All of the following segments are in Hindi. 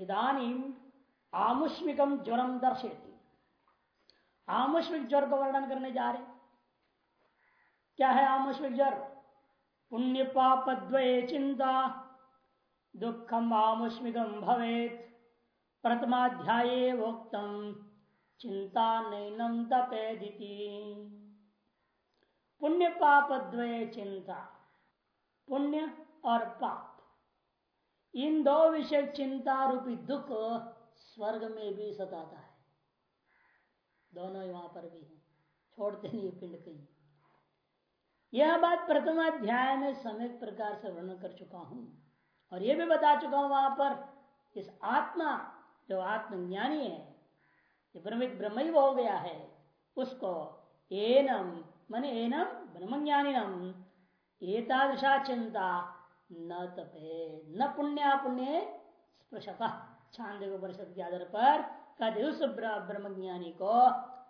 इधानी आमुष्मिकम ज्वरम दर्शेती आमुष्मिक ज्वर का वर्णन करने जा रहे क्या है आमुष्मिक ज्वर? पुण्य पाप द्वय चिंता दुखम आमुष्मिकम भवेत। प्रथमाध्याय वोक्तम चिंता नैनम तपेदिति। पुण्य पाप द्वय चिंता, पुण्य और पाप। इन दो विषय चिंता रूपी दुख स्वर्ग में भी सताता है। दोनों वहाँ पर भी है। छोड़ते नहीं पिंड कहीं। यह बात प्रथम अध्याय में समय प्रकार से वर्णन कर चुका हूँ। और यह भी बता चुका हूँ वहाँ पर, इस आत्मा जो आत्मज्ञानी है जो ब्रह्मित ब्रह्म हो गया है, उसको एनम, मन एनम ब्रह्मज्ञानिनम, एतादृशा चिंता न तपे, न पुण्य पुण्य स्पृशता। छांद परिषद के आधार पर कहते उस ब्रह्मज्ञानी को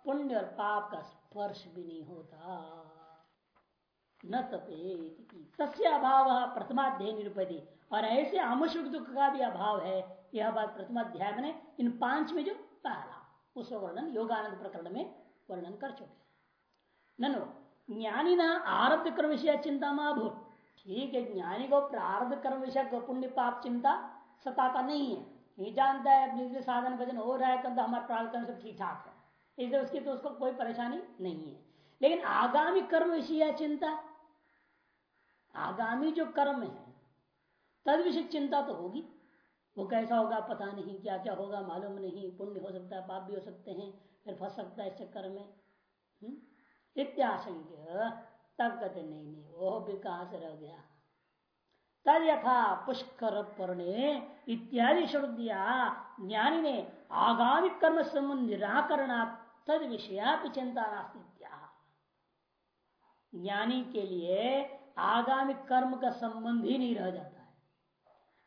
पुण्य और पाप का स्पर्श भी नहीं होता। न तपे तस्य अभाव प्रथमाध्याय निरूपति और ऐसे आमुष्क दुख का भी अभाव है। यह बात प्रथमाध्याय में इन पाँच में जो पहला उस वर्णन योगानंद प्रकरण में वर्णन कर चुके ननो, ज्ञानी न आरब्ध कर्म विषय चिंता महाभूत ठीक है, ज्ञानी को प्रारब्ध कर्म विषय पुण्य पाप चिंता सताता नहीं है। ये जानता है, अपने साधन भजन हो रहा है तो हमारा प्रारब्ध कर्म सब ठीक ठाक है इसलिए उसकी तो उसको कोई परेशानी नहीं है। लेकिन आगामी कर्म विषय चिंता। आगामी जो कर्म है, तद विषय चिंता तो होगी। वो कैसा होगा, पता नहीं क्या क्या होगा, मालूम नहीं, पुण्य हो सकता है, पाप भी हो सकते हैं, फिर फंस सकता है इस चक्कर में। हम्म? तब कहते, नहीं नहीं, वो भी से रह गया। तद यथा पुष्कर परणे इत्यादि शब्द दिया। ज्ञानी ने आगामी कर्म संबंध निराकरण तद विषया चिंता नास्तित्या ज्ञानी के लिए आगामी कर्म का संबंध ही नहीं रह जाता है।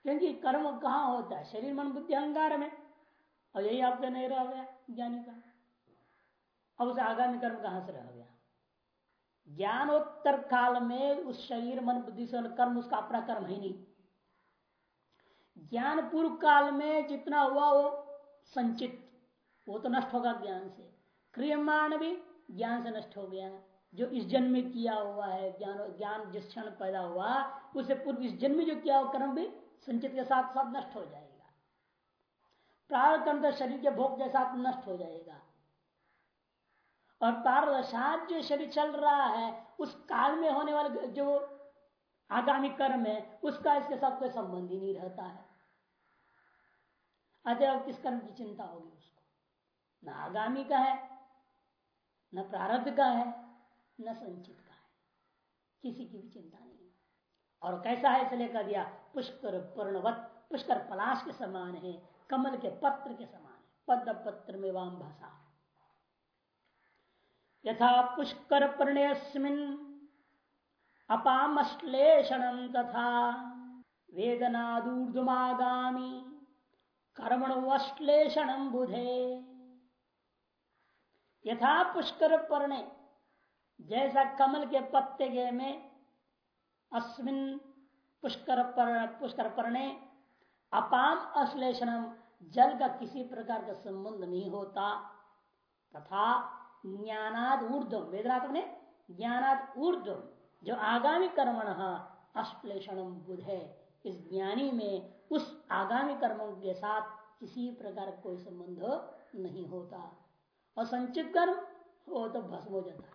क्योंकि कर्म कहाँ होता है? शरीर, मन, बुद्धि, अहंकार में। और यही आपका नहीं रह गया ज्ञानी का। अब उसे आगामी कर्म कहाँ से रह गया? ज्ञानोत्तर काल में उस शरीर, मन, बुद्धि से कर्म, उसका अपना कर्म है नहीं। ज्ञान पूर्व काल में जितना हुआ वो संचित, वो तो नष्ट होगा ज्ञान से। क्रियमाण भी ज्ञान से नष्ट हो गया। जो इस जन्म में किया हुआ है, ज्ञान ज्ञान जिस क्षण पैदा हुआ, उसे पूर्व इस जन्म में जो किया हुआ कर्म भी संचित के साथ साथ नष्ट हो जाएगा। प्रारंभ कर्म तो शरीर के भोग के साथ नष्ट हो जाएगा। और पारदशात जो शरीर चल रहा है, उस काल में होने वाले जो आगामी कर्म है, उसका इसके साथ कोई संबंध ही नहीं रहता है। अतः किस कर्म की चिंता होगी उसको? न आगामी का है, न प्रारब्ध का है, न संचित का है। किसी की भी चिंता नहीं और कैसा है इसलिए कह दिया, पुष्कर पूर्णवत, पुष्कर पलाश के समान है, कमल के पत्र के समान है, पद्म पत्र में वाम भाषा। यथा पुष्कर पर्णयस्मिन अपामश्लेषण तथा वेदनादूर्धुमागामी कर्मणश्लेषण बुधे। यथा पुष्कर पर्णे जैसा कमल के पत्ते के में अस्मिन पुष्कर पर, पुष्कर पर्णे अपाम अश्लेषणम जल का किसी प्रकार का संबंध नहीं होता तथा ज्ञानाद ऊर्धम वेदनाथ ने ज्ञानाद ऊर्धम जो आगामी कर्मण अश्लेषण बुध है इस ज्ञानी में उस आगामी कर्मों के साथ किसी प्रकार कोई संबंध नहीं होता। और संचित कर्म, वो तो भस्म हो जाता है।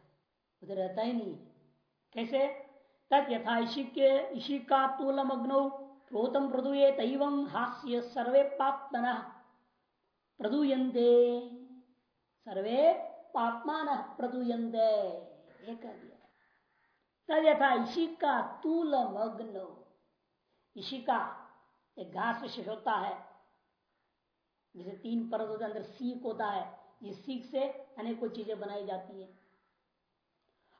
उधर रहता ही नहीं। कैसे? तक यथा इसी का तूलम अग्नौ प्रोतम प्रदुये तैव हास्य सर्वे पापना प्रदूयते सर्वे पापमान प्रदुयंत तद यथा इसी का तूल मग्न इसी का एक घास विशेष होता है। जैसे तीन परत होते अंदर सीख होता है। इस सीख से अनेकों चीज़ें बनाई जाती है।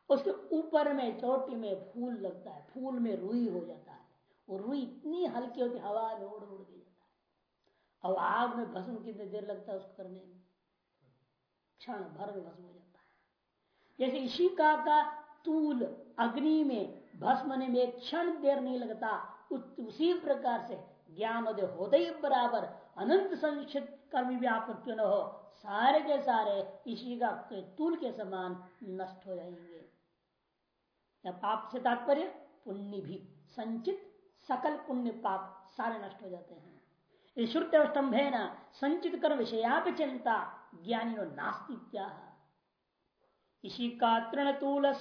उसके ऊपर में, चोटी में फूल लगता है। फूल में रुई हो जाता है। वो रुई इतनी हल्की होती हवा में उड़ उड़ के जाता है। और आग में भस्म कितनी देर लगता है उसको करने में। क्षण भर में भस्म हो जाता है। जैसे इशिका का का तूल अग्नि में भस्म होने में क्षण देर नहीं लगता उसी प्रकार से ज्ञान उदय होते ही बराबर, अनंत संचित कर्मी आप क्यों न हो, सारे के सारे इसी का तूल के समान नष्ट हो जाएँगे। पाप से तात्पर्य, पुण्य भी संचित, सकल पुण्य पाप सारे नष्ट हो जाते हैं। श्रुत स्तंभे न संचित कर विषया चिंता ज्ञानी नास्ती इसी का तृणतूल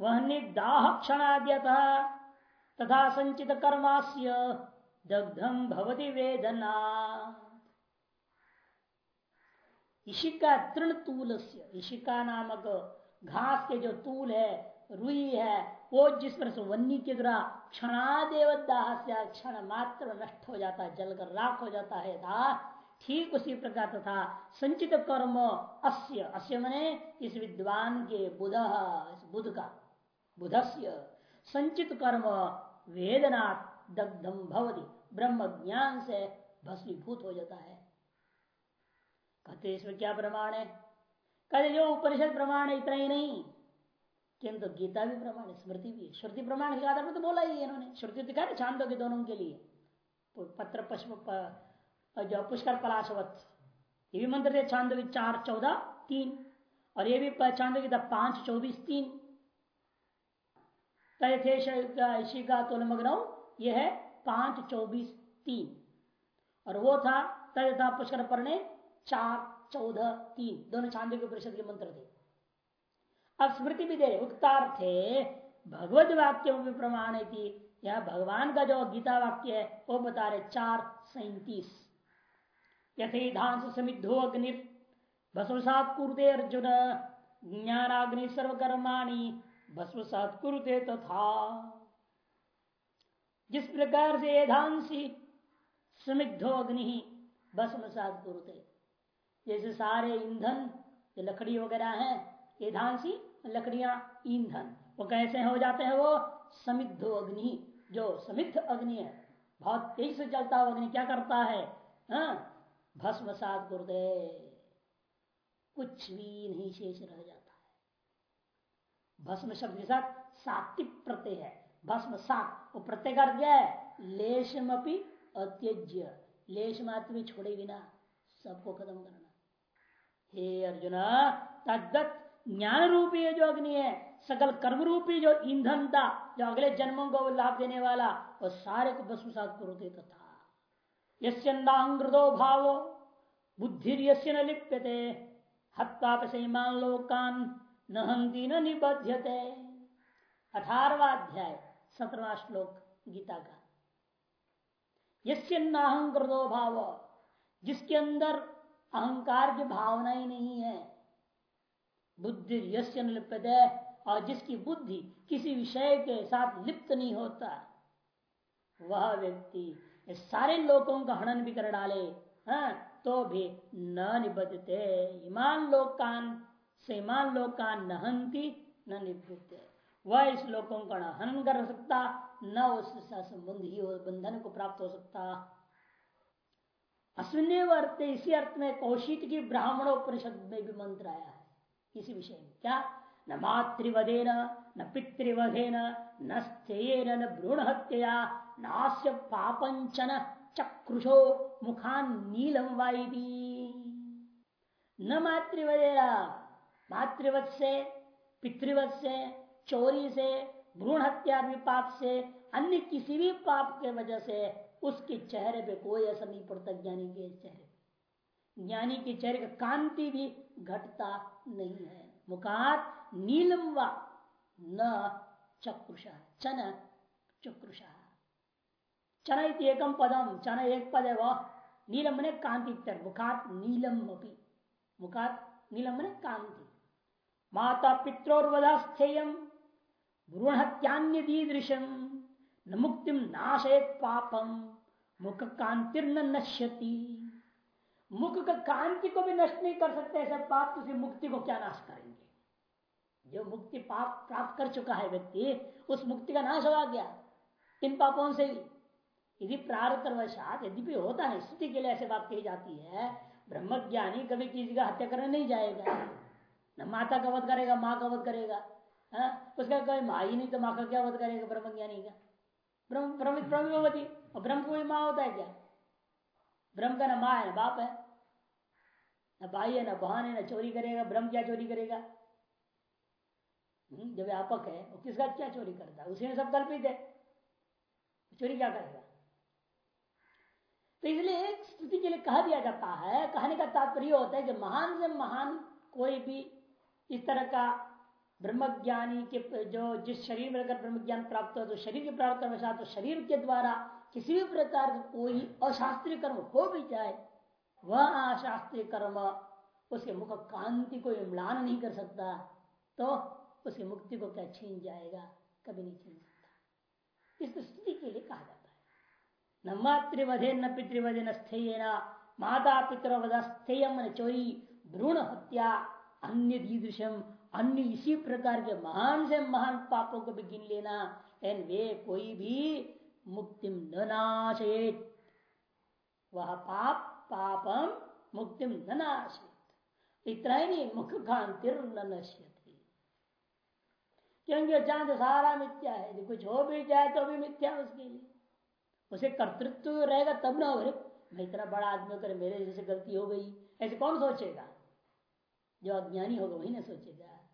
वह निदाह क्षणाद्यत तथा संचित कर्मास्य दग्धम भवती वेदना। इशिका तृण तूल इशिका नामक घास के जो तूल है, रुई है वो जिस से वन्नी की तरह क्षणादेव क्षण मात्र नष्ट हो जाता है, जलकर राख हो जाता है था ठीक उसी प्रकार तथा संचित कर्म अस्य अस्य मने इस विद्वान के बुध बुध का, बुधस्य संचित कर्म वेदना दग्धम भवती, ब्रह्म ज्ञान से भस्मीभूत हो जाता है। कहते इसमें क्या प्रमाण है? कहते जो उपनिषद प्रमाण है, इतना ही नहीं। किंतु गीता भी प्रमाण है स्मृति भी श्रुति प्रमाण के आधार पर तो बोला ही इन्होंने श्रुति दिखा ना छांदो के दोनों के लिए पत्र पश्प जो पुष्कर पलाशवत ये भी मंत्र थे छांदो की चार चौदह तीन और ये भी छांदो की पाँच चौबीस तीन तयथे का तुलमग्न यह है पाँच चौबीस तीन और वो था तय था पुष्कर पढ़ने चार चौदह तीन दोनों चांदी के परिषद के मंत्र थे अब स्मृति भी दे उक्तार्थे भगवत वाक्य में प्रमाण थी यह भगवान का जो गीता वाक्य है, वो बता रहे, चार सैतीस। यथेधांस समिद्धो अग्नि भस्वसात कुरुते अर्जुन, ज्ञानाग्नि सर्वकर्माणी भस्वसात कुरुते तथा। जिस प्रकार से एधांसी समिद्धो अग्नि भस्मसात कुरुते जैसे सारे ईंधन लकड़ी वगैरह है एधांसी लकड़ियाँ, ईंधन। वो कैसे हो जाते हैं वो? समिद्धो अग्नि। जो समिद्ध अग्नि है, बहुत तेज से चलता हुआ अग्नि क्या करता है? हाँ? भस्म सात गुरुदे कुछ भी नहीं शेष रह जाता है। भस्म शब्द के साथ सात्विक प्रत्यय है। भस्म सात वो प्रत्यय कर दिया है। लेशम अपनी अत्यज्य। लेश मात्र भी छोड़े बिना सबको खत्म करना। हे अर्जुन तद्दत ज्ञान रूपी जो अग्नि है, सकल कर्म रूपी जो ईंधन था, जो अगले जन्मों को लाभ देने वाला, वो सारे को भस्म सात करोते तथा यस्यंदांग्रदो भाव बुद्धि यश्य न लिप्यते हत्वापमान लोकान न हंती न निबध्यते। अठारवा अध्याय, सत्रवा श्लोक, गीता का। यस्यंदाहंकृतो भाव, जिसके अंदर अहंकार की भावना ही नहीं है बुद्धि यश्य लिप्यते और जिसकी बुद्धि किसी विषय के साथ लिप्त नहीं होता वह व्यक्ति सारे लोगों का हनन भी कर डाले हाँ, तो भी न निबद्धते। ईमान लोकान से ईमान लोकान नहंती न निबद्धते वह इस लोगों का न हनन कर सकता न उससे संबंध ही बंधन को प्राप्त हो सकता। अश्विन अर्थ इसी अर्थ में कौशिक की ब्राह्मणोपनिषद में भी मंत्र आया। है इसी विषय में। क्या? न मातृवधे न पितृवधेन, न स्थेन न भ्रूण हत्या नास्य पापंचन चक्रुषो मुखान नीलम वायदी न मातृवधेरा मातृवत से पितृवत से चोरी से भ्रूण हत्या पाप से अन्य किसी भी पाप के वजह से उसके चेहरे पे कोई असर नहीं पड़ता ज्ञानी के चेहरे ज्ञानी के चेहरे का कांति भी घटता नहीं है। मुखात नीलम व न चक्रुष, चन चक्रुष। चन एकम पदम चन एक पद है वह नीलम ने कांति मुखात नीलम अपी। मुखात नीलम ने कांति। माता पित्रोर्वधास्थेयम भ्रूण हत्यान्य दीदृशम न मुक्तिम नाशयत पापम मुख कांतिर्न नश्यति। मुख का कांति को भी नष्ट नहीं कर सकते, ऐसे पाप तो मुक्ति को क्या नाश करेंगे? जो मुक्ति पाप प्राप्त कर चुका है व्यक्ति, उस मुक्ति का नाश हो गया इन पापों से भी यदि प्रारतवशात यदि भी होता है, स्थिति के लिए ऐसे बात कही जाती है ब्रह्म ज्ञानी कभी किसी का हत्या करने नहीं जाएगा। न माता का वध करेगा, माँ का वध करेगा। है? उसका कभी माँ ही नहीं तो माँ का क्या वध करेगा ब्रह्म ज्ञानी का? ब्रह्म ब्रह्मवती और ब्रह्म को भी माँ होता है क्या? ब्रह्म का ना माँ है, ना बाप है, न भाई है, ना बहन है, ना चोरी करेगा, ब्रह्म क्या चोरी करेगा? जो व्यापक है, वो किसका क्या चोरी करता है? उसी में सब कल्पित है। चोरी क्या करेगा? तो इसलिए स्तुति के लिए कह दिया जाता है, कहने का तात्पर्य होता है कि महान से महान कोई भी इस तरह का ब्रह्मज्ञानी के जो, जिस शरीर में अगर ब्रह्म ज्ञान प्राप्त हो तो शरीर के प्राप्त करने तो शरीर के द्वारा किसी भी प्रकार का कोई अशास्त्रीय कर्म हो भी जाए, वह अशास्त्रीय कर्म उसके मुख कांति को इम्लान नहीं कर सकता तो उसकी मुक्ति को क्या छीन जाएगा? कभी नहीं छीन सकता। इस स्थिति के लिए कहा जाता है। न मातृवधे न पितृवधे न स्थेय न माता पितृवधस्थेय चोरी, भ्रूण हत्या, अन्य दीदृशम अन्य इसी प्रकार के महान से महान पापों को भी गिन लेना वे कोई भी मुक्ति न नाशेत वह पाप पापम मुक्ति न नाशेत इतना ही नहीं, मुख कांतिर न नश्यत। क्योंकि चाँद सारा मिथ्या है कुछ हो भी जाए तो भी मिथ्या उसके लिए। उसे कर्तृत्व रहेगा, तब ना हो मैं इतना बड़ा आदमी कर मेरे जैसे गलती हो गई, ऐसे कौन सोचेगा? जो अज्ञानी होगा, वही ना सोचेगा।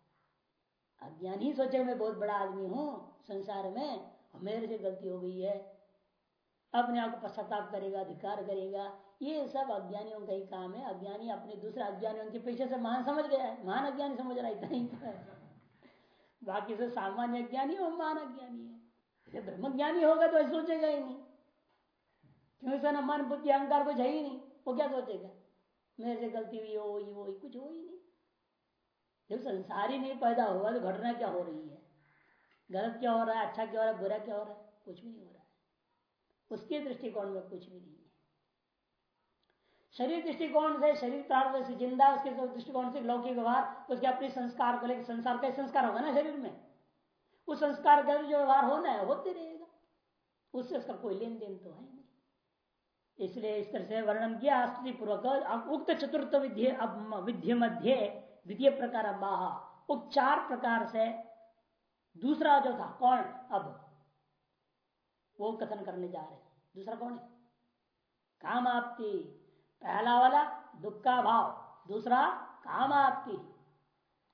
अज्ञानी सोचेगा, मैं बहुत बड़ा आदमी हूँ, संसार में। मेरे से गलती हो गई है। अपने आप को पश्चाताप करेगा अधिकार करेगा। ये सब अज्ञानियों का ही काम है। अज्ञानी अपने दूसरे अज्ञानियों के पीछे से महान समझ गया है। महान अज्ञानी समझ रहा है इतना ही तो बाकी से सामान्य अज्ञानी और महान अज्ञानी है। ब्रह्म ज्ञानी होगा तो सोचेगा ही नहीं। क्यों सर मन, बुद्धि, अहंकार कुछ है ही नहीं? वो क्या सोचेगा? मेरे से गलती हुई हो ये वो कुछ हो ही नहीं। जब संसार ही नहीं पैदा हुआ तो घटना क्या हो रही है? गलत क्या हो रहा है अच्छा क्या हो रहा है, बुरा क्या हो रहा है? कुछ भी नहीं हो रहा है। उसके दृष्टिकोण में कुछ भी नहीं है। शरीर दृष्टिकोण से, शरीर प्रार्थ से ज़िंदा, उसके दृष्टिकोण से, लौकिक व्यवहार, उसके अपने संस्कार को लेकर संसार का संस्कार होगा ना शरीर में? उस संस्कार का जो व्यवहार होना है, होते रहेगा। उससे उसका कोई लेन देन तो है नहीं। इसलिए इस तरह से वर्णन किया स्तुति पूर्वक उक्त चतुर्थ विद्य विद्य मध्य, द्वितीय प्रकार बाह उक्त चार प्रकार से दूसरा जो था, कौन? अब। वो कथन करने जा रहे दूसरा कौन है? काम आपकी। पहला वाला, दुख का भाव। दूसरा, काम आपकी।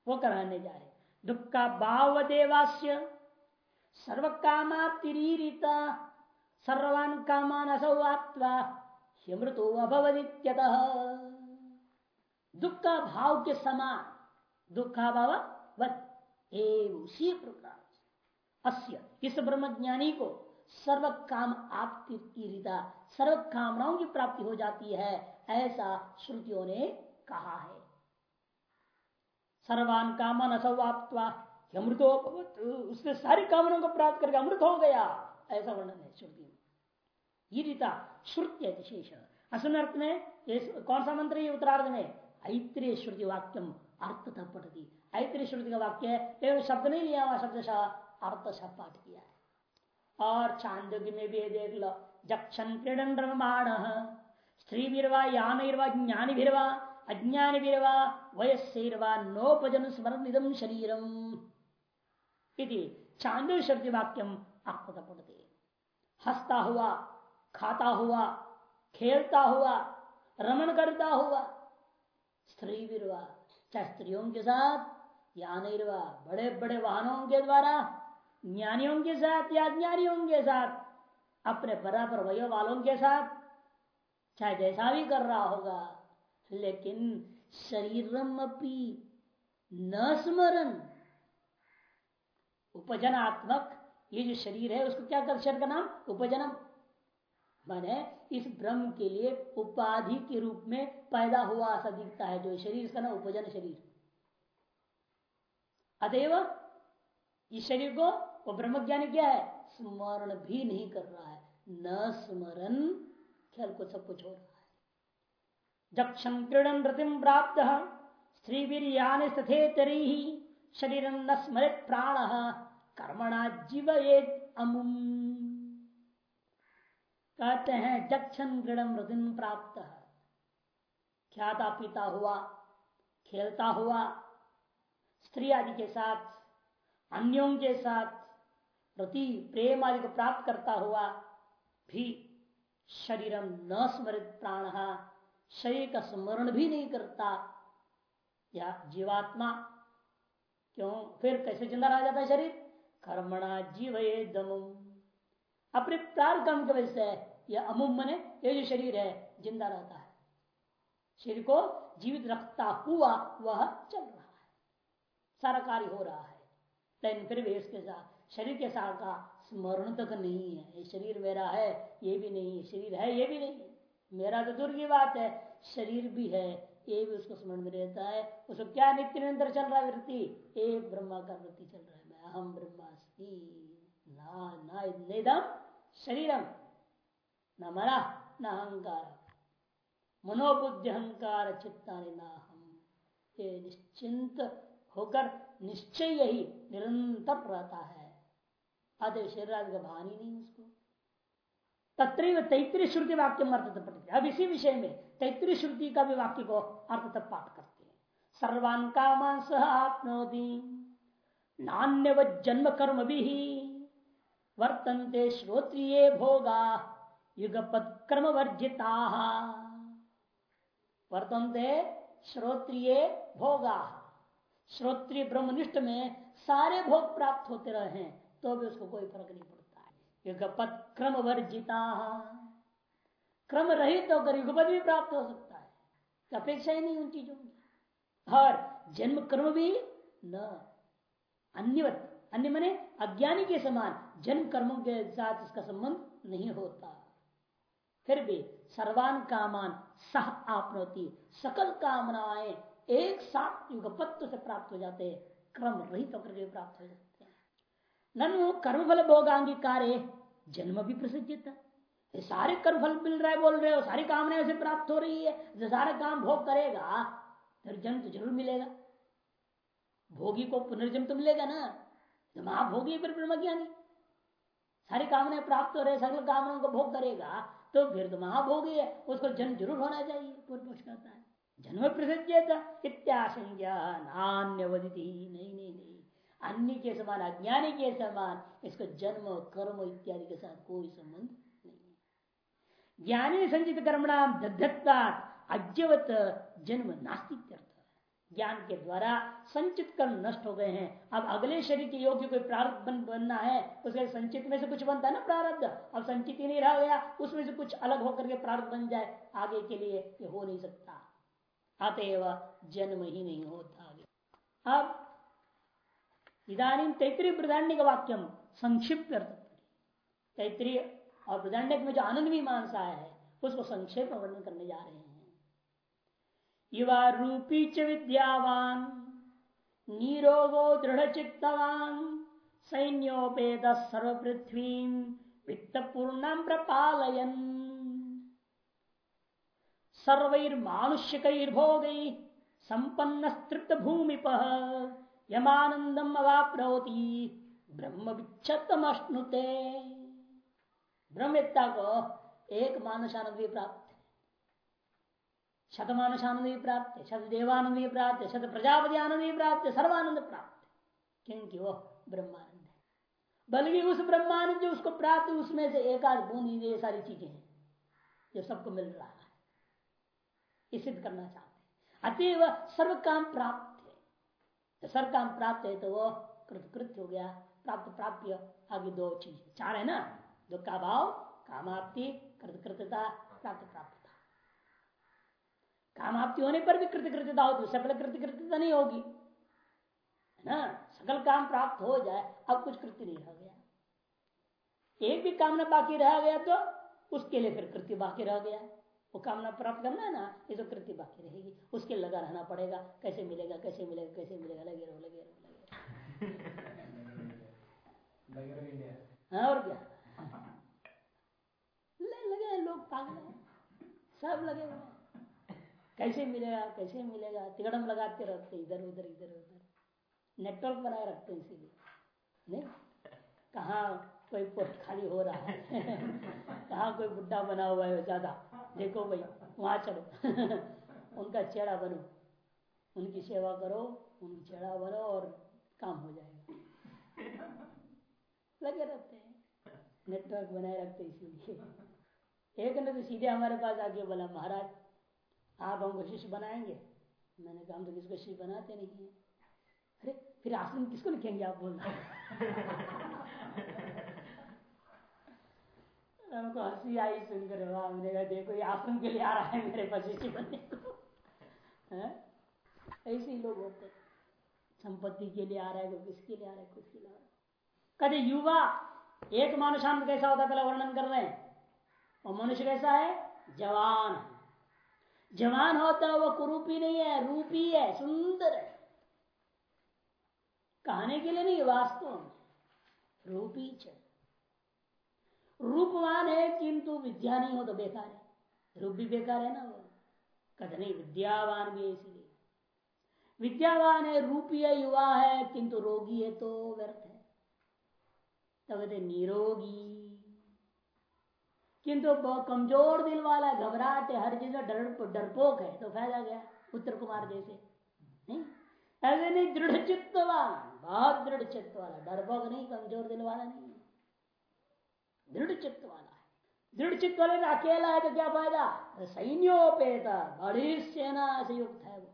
वो कराने जा रहे दुख का भाव देवास्य सर्व कामाप्तिरीता सर्वान कामान असौत्वा मृत्यु अभवदित्यत। दुख का भाव के समान। दुख का भाव उसी प्रकार अस्य, इस ब्रह्मज्ञानी को सर्व काम आपकी सर्व कामनाओं की प्राप्ति हो जाती है, ऐसा श्रुतियों ने कहा है। सर्वान कामन असवाप्तवा अमृतो उसने सारी कामनाओं को प्राप्त करके अमृत हो गया, ऐसा वर्णन है श्रुति में। ये रीता श्रुत्य विशेष। असन अर्थ में कौन सा मंत्र है उत्तरार्ध में? ऐत्रीय श्रुति वाक्यम अर्थ था पढ़ती ऐत्रीय श्रुति का वाक्य है शब्द नहीं लिया हुआ, शब्द अर्थ सा पाठ किया है। और चांदोग्य में भी देख लो जक्षण क्रीडन स्त्री बीरवा यान ज्ञानी भीरवा अज्ञानी बीरवा वयस्वा नोपजन स्मरण निदम शरीरम चांदो शब्द वाक्यम आपको पढ़ते हंसता हुआ, खाता हुआ, खेलता हुआ रमन करता हुआ स्त्री बीरवा चाहे स्त्रियों के साथ या निर्वा बड़े बड़े वाहनों के द्वारा, ज्ञानियों के साथ या ज्ञानियों के साथ, अपने बराबर वयो वालों के साथ चाहे जैसा भी कर रहा होगा, लेकिन शरीरम न स्मरण उपजनात्मक, ये जो शरीर है, उसको क्या कर, शरीर का नाम? उपजनम। माने इस ब्रह्म के लिए उपाधि के रूप में पैदा हुआ, ऐसा दिखता है, जो शरीर, इसका नाम उपजन शरीर। अतएव इस शरीर को वो ब्रह्मज्ञानी क्या है? स्मरण भी नहीं कर रहा है। न स्मरण, ख्याल को सब कुछ हो रहा है। जब संक्रीड़न रतिम प्राप्त स्त्री वीरियान स्थे तरी शरीर न स्मृत प्राण, कर्मणा जीव अमुम। कहते हैं जक्षण गृणम रतिम प्राप्त, ख्याता पीता हुआ, खेलता हुआ स्त्री आदि के साथ, अन्यों के साथ, प्रति प्रेम आदि को प्राप्त करता हुआ भी शरीरम न स्मृत प्राण, शरीर का स्मरण भी नहीं करता। या जीवात्मा, क्यों? फिर कैसे ज़िंदा रह जाता है शरीर? कर्मणा जीव दम अपने प्राण कर्म की वजह से यह अमुम मने ये जो शरीर है, ज़िंदा रहता है। शरीर को जीवित रखता हुआ वह चल सारा कार्य हो रहा है। लेकिन फिर भी इसके साथ, शरीर के साथ का स्मरण तक नहीं है। ये शरीर मेरा है, ये भी नहीं है। शरीर है, ये भी नहीं मेरा तो दूर की बात है, शरीर भी है, ये भी उसको स्मरण में रहता है। उसको क्या नित्य निरंतर चल रहा है वृत्ति? एक ब्रह्मा का वृत्ति चल रहा है। मैं अहम ब्रह्मास्मि, ना ना निदम शरीरम न मरा, न अहंकार। मनोबुद्धि अहंकार चित्ता न हम ये निश्चिंत होकर निश्चय यही निरंतर रहता है। आदि शरीर का भान ही नहीं उसको। तत्र तैतृय श्रुति वाक्य में अर्थ अब इसी विषय में तैतृय श्रुति का भी वाक्य को अर्थ तक पाठ करते हैं। सर्वान कामान सह आपनोदी नान्य जन्म कर्म भी वर्तनते श्रोत्रिय भोगा युगपद कर्म वर्जिता वर्तनते श्रोत्रिय भोगा। श्रोत्रिय ब्रह्मनिष्ठ में सारे भोग प्राप्त होते रहे हैं तो भी उसको कोई फ़र्क नहीं पड़ता। है युगपद क्रम वर्जिता क्रम रहित होकर युगपद भी प्राप्त हो सकता है। अपेक्षा ही नहीं उन चीज़ों की। और जन्म कर्म भी न। अन्यवत, अन्य मने अज्ञानी के समान जन्म कर्मों के साथ इसका संबंध नहीं होता। फिर भी सर्वान कामान सह आपनोती, सकल कामनाएँ एक साथ युगपत्व से प्राप्त हो जाते हैं। क्रम रहित होकर के प्राप्त हो जाते हैं। ननु कर्मफल भोगांगीकार, जन्म भी प्रसिद्ध ये सारे कर्मफल मिल रहा है, बोल रहे हो सारी कामनाएँ से प्राप्त हो रही है। जो सारे काम भोग करेगा फिर जन्म तो ज़रूर मिलेगा। भोगी को पुनर्जन्म तो मिलेगा ना। तो महाभोगी फिर ब्रह्म ज्ञानी सारी कामनाएँ प्राप्त हो रहे सारी कामनाओं को भोग करेगा तो फिर तो महाभोगी है, उसको जन्म ज़रूर होना चाहिए, पूर्व कहता है। जन्म प्रसिद्ध इत्याशंज्ञा नान्यवदिति। नहीं नहीं नहीं। अन्य के समान अज्ञानी के समान इसका जन्म कर्म इत्यादि के साथ कोई संबंध नहीं ज्ञानी संचित कर्मणाम दग्धत्ता अज्ञवत जन्म नास्तिक ज्ञान के द्वारा संचित कर्म नष्ट हो गए हैं। अब अगले शरीर के योग्य कोई प्रारब्ध बन, बनना है उसके संचित में से कुछ बनता है ना प्रारब्ध? अब संचित ही नहीं रह गया उसमें से कुछ अलग होकर के प्रारब्ध बन जाए आगे के लिए ये हो नहीं सकता। अतएव जन्म ही नहीं होता अब इधानी तैतृय प्रधान्य का वाक्यम संक्षिप्त तैतृय और प्रधान्य में जो आनंद भी मानसा है, उसको संक्षेप वर्णन करने जा रहे हैं। युवा रूपी च विद्यावान, नीरोगो दृढ़ चित्तवान सैन्योपेद सर्व पृथ्वी वित्त पूर्णम प्रपालयन। सर्वैर्मानुष्यकैर्भोग संपन्न तृप्त भूमिप यमानंदम अवाप्नोति। ब्रह्म विच्छतमश्नुते ब्रह्मता को एक मानसानंद भी प्राप्त है शतमानसानंद भी प्राप्त है शत देवानंद भी प्राप्त है शत प्रजापति आनंद भी प्राप्त है सर्वानंद प्राप्त है क्योंकि वह ब्रह्मानंद है बल्कि उस ब्रह्मानंद जो उसको प्राप्त, उसमें से एक आध बूंद, ये सारी चीज़ें हैं, जो सबको मिल रहा है। ये सिद्ध करना चाहते अतएव सर्व काम प्राप्त है। तो सर्व काम प्राप्त है तो वो कृतकृत हो गया। प्राप्त, प्राप्य, आगे दो चीज़। चार है ना? दुख का भाव कामाप्ति कृतकृतता प्राप्त, प्राप्तता। कामाप्ति होने पर भी कृतकृतता होती सकल कृतकृतता नहीं होगी। है ना? सकल काम प्राप्त हो जाए, अब कुछ कृत्य नहीं रह गया। एक भी कामना बाकी रह गया तो उसके लिए फिर कृत्य बाकी रह गया। वो कामना प्राप्त करना है ना ये तो कृति बाकी रहेगी। उसके लगा रहना पड़ेगा। कैसे मिलेगा कैसे मिलेगा कैसे मिलेगा? लगे रहो लगे रहो लगे हाँ और क्या? ले लगे लोग पागल है। सब लगे हुए कैसे मिलेगा कैसे मिलेगा? तिगड़म लगाते रहते इधर उधर इधर उधर। नेटवर्क बनाए रखते हैं इसीलिए। नहीं? कहा कोई पोस्ट खाली हो रहा है? कहा कोई बुढ़ा बना हुआ है ज़्यादा? देखो भाई, वहाँ चलो। उनका चेहरा बनो। उनकी सेवा करो, उनकी चेहरा बनो और काम हो जाएगा। लगे रहते हैं। नेटवर्क बनाए रखते इसीलिए। एक ने तो सीधे हमारे पास आके बोला, महाराज, आप हमको शिष्य बनाएँगे? मैंने कहा, हम तो किसको शिष्य बनाते नहीं है? अरे, फिर आश्रम किसको लिखेंगे? आप बोल हमको हँसी आई सुनकर हमने कहा, देखो, ये आश्रम के लिए आ रहा है मेरे पास शिष्य बनने को। ऐसे ही लोग होते संपत्ति के लिए आ रहा है कोई किसके लिए आ रहा है किसके लिए आ रहा है। कभी युवा, एक मानुषांत कैसा होता पहला वर्णन कर रहे हैं। और मनुष्य कैसा है? जवान जवान होता है, वो कुरूपी नहीं है, रूपी है, सुंदर है। कहने के लिए नहीं, वास्तव में रूपी च रूपवान है, किंतु विद्या नहीं हो तो बेकार है। रूप भी बेकार है ना वो। कहते नहीं, विद्यावान भी है इसीलिए। विद्यावान है, रूपी है, युवा है, किंतु रोगी है तो व्यर्थ है। तो कहते निरोगी। किंतु कमज़ोर दिल वाला, घबराहट है, हर चीज़ में डर, डरपोक है तो फ़ायदा गया उत्तर कुमार जैसे। नहीं? ऐसे नहीं दृढ़ चित्तवान बहुत दृढ़ चित्त वाला, डरपोक नहीं, कमज़ोर दिल वाला नहीं। दृढ़ चित्त वाला है। दृढ़ चित्त वाले में अकेला है तो क्या फ़ायदा? सैन्योपेत बड़ी सेना से युक्त है वो।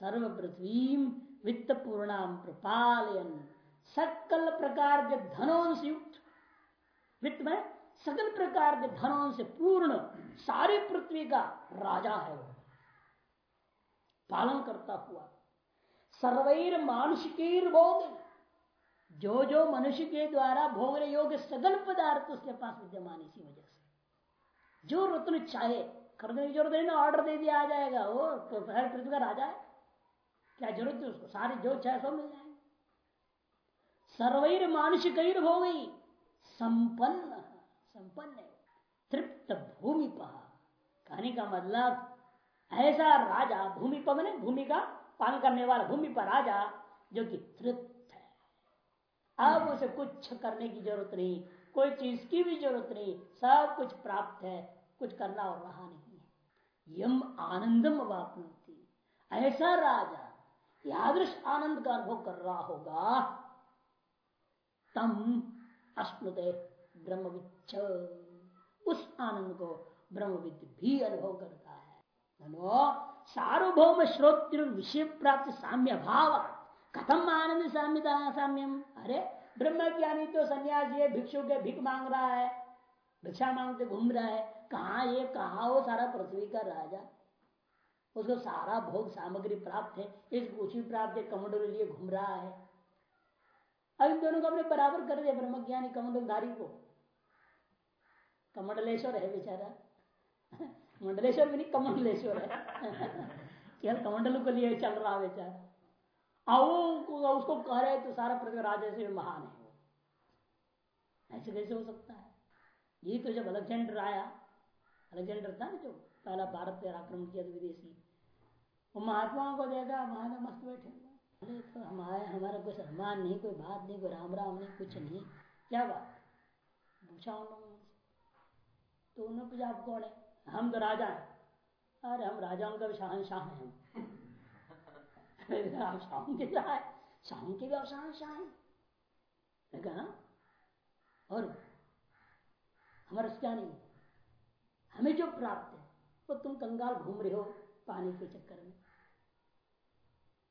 सर्व पृथ्वी वित्त पूर्णाम प्रपालयन। सकल प्रकार के धनों से युक्त। वित्त में सकल प्रकार के धनों से पूर्ण सारी पृथ्वी का राजा है वो। पालन करता हुआ। सर्वैर मानुषिकीर भोग जो जो मनुष्य के द्वारा भोगने योग्य सगल पदार्थ उसके पास विद्यमान इसी वजह से। जो रत्न चाहे खरीदने की ज़रूरत नहीं, ना ऑर्डर दे दिया आ जाएगा, वो तो पृथ्वी का राजा है। क्या ज़रूरत है उसको? सारे जो चाहे सब मिल जाएँगे। सर्वैर मानुषिक हो गई संपन्न संपन्न तृप्त भूमि कहने का मतलब ऐसा राजा भूमि मैंने, भूमि का पालन करने वाला भूमि पर राजा, जो कि तृप्त अब उसे कुछ करने की ज़रूरत नहीं। कोई चीज़ की भी ज़रूरत नहीं। सब कुछ प्राप्त है। कुछ करना और रहा नहीं है। यम आनंदम वापनती ऐसा राजा यादृश आनंद का अनुभव कर रहा होगा। तम अश्नुते ब्रह्मविच्छ। उस आनंद को ब्रह्मविद भी अनुभव करता है। सार्वभौम श्रोत्र विषय प्राप्ति साम्य भाव। कथम आनंद साम्यता साम्यम अरे ब्रह्म ज्ञानी तो सन्यासी है, भिक्षु के भिक मांग रहा है, भिक्षा मांगते घूम रहा है, कहा ये, कहा वो सारा पृथ्वी का राजा? उसको सारा भोग सामग्री प्राप्त है, इस ऊँची प्राप्त कमंडल लिए घूम रहा है। अब इन दोनों को अपने बराबर कर दिया ब्रह्मज्ञानी कमंडलधारी को। कमंडलेश्वर है बेचारा। मंडलेश्वर भी नहीं, कमंडलेश्वर है। केवल कमंडल को लिए चल रहा बेचारा। उसको कह रहे तो सारा पृथ्वी राजा से महान है ऐसे कैसे हो सकता है? ये तो जब अलेक्जेंडर आया, अलेक्जेंडर था ना जो पहला भारत पर आक्रमण किया विदेशी। वो महात्माओं को देखा महात्मा मस्त बैठे अरे तो हमारे, हमारा कोई सम्मान नहीं, कोई बात नहीं, कोई राम राम नहीं, कुछ नहीं। क्या बात? पूछा उन लोगों तो उन्होंने पूछा, आप कौन है? हम तो राजा हैं। अरे हम राजाओं का भी शहनशाह हैं हम। आप शाहों के है शाहों के भी आप हैं और हमारा क्या नहीं हमें जो प्राप्त है वो तो तुम कंगाल घूम रहे हो पानी के चक्कर में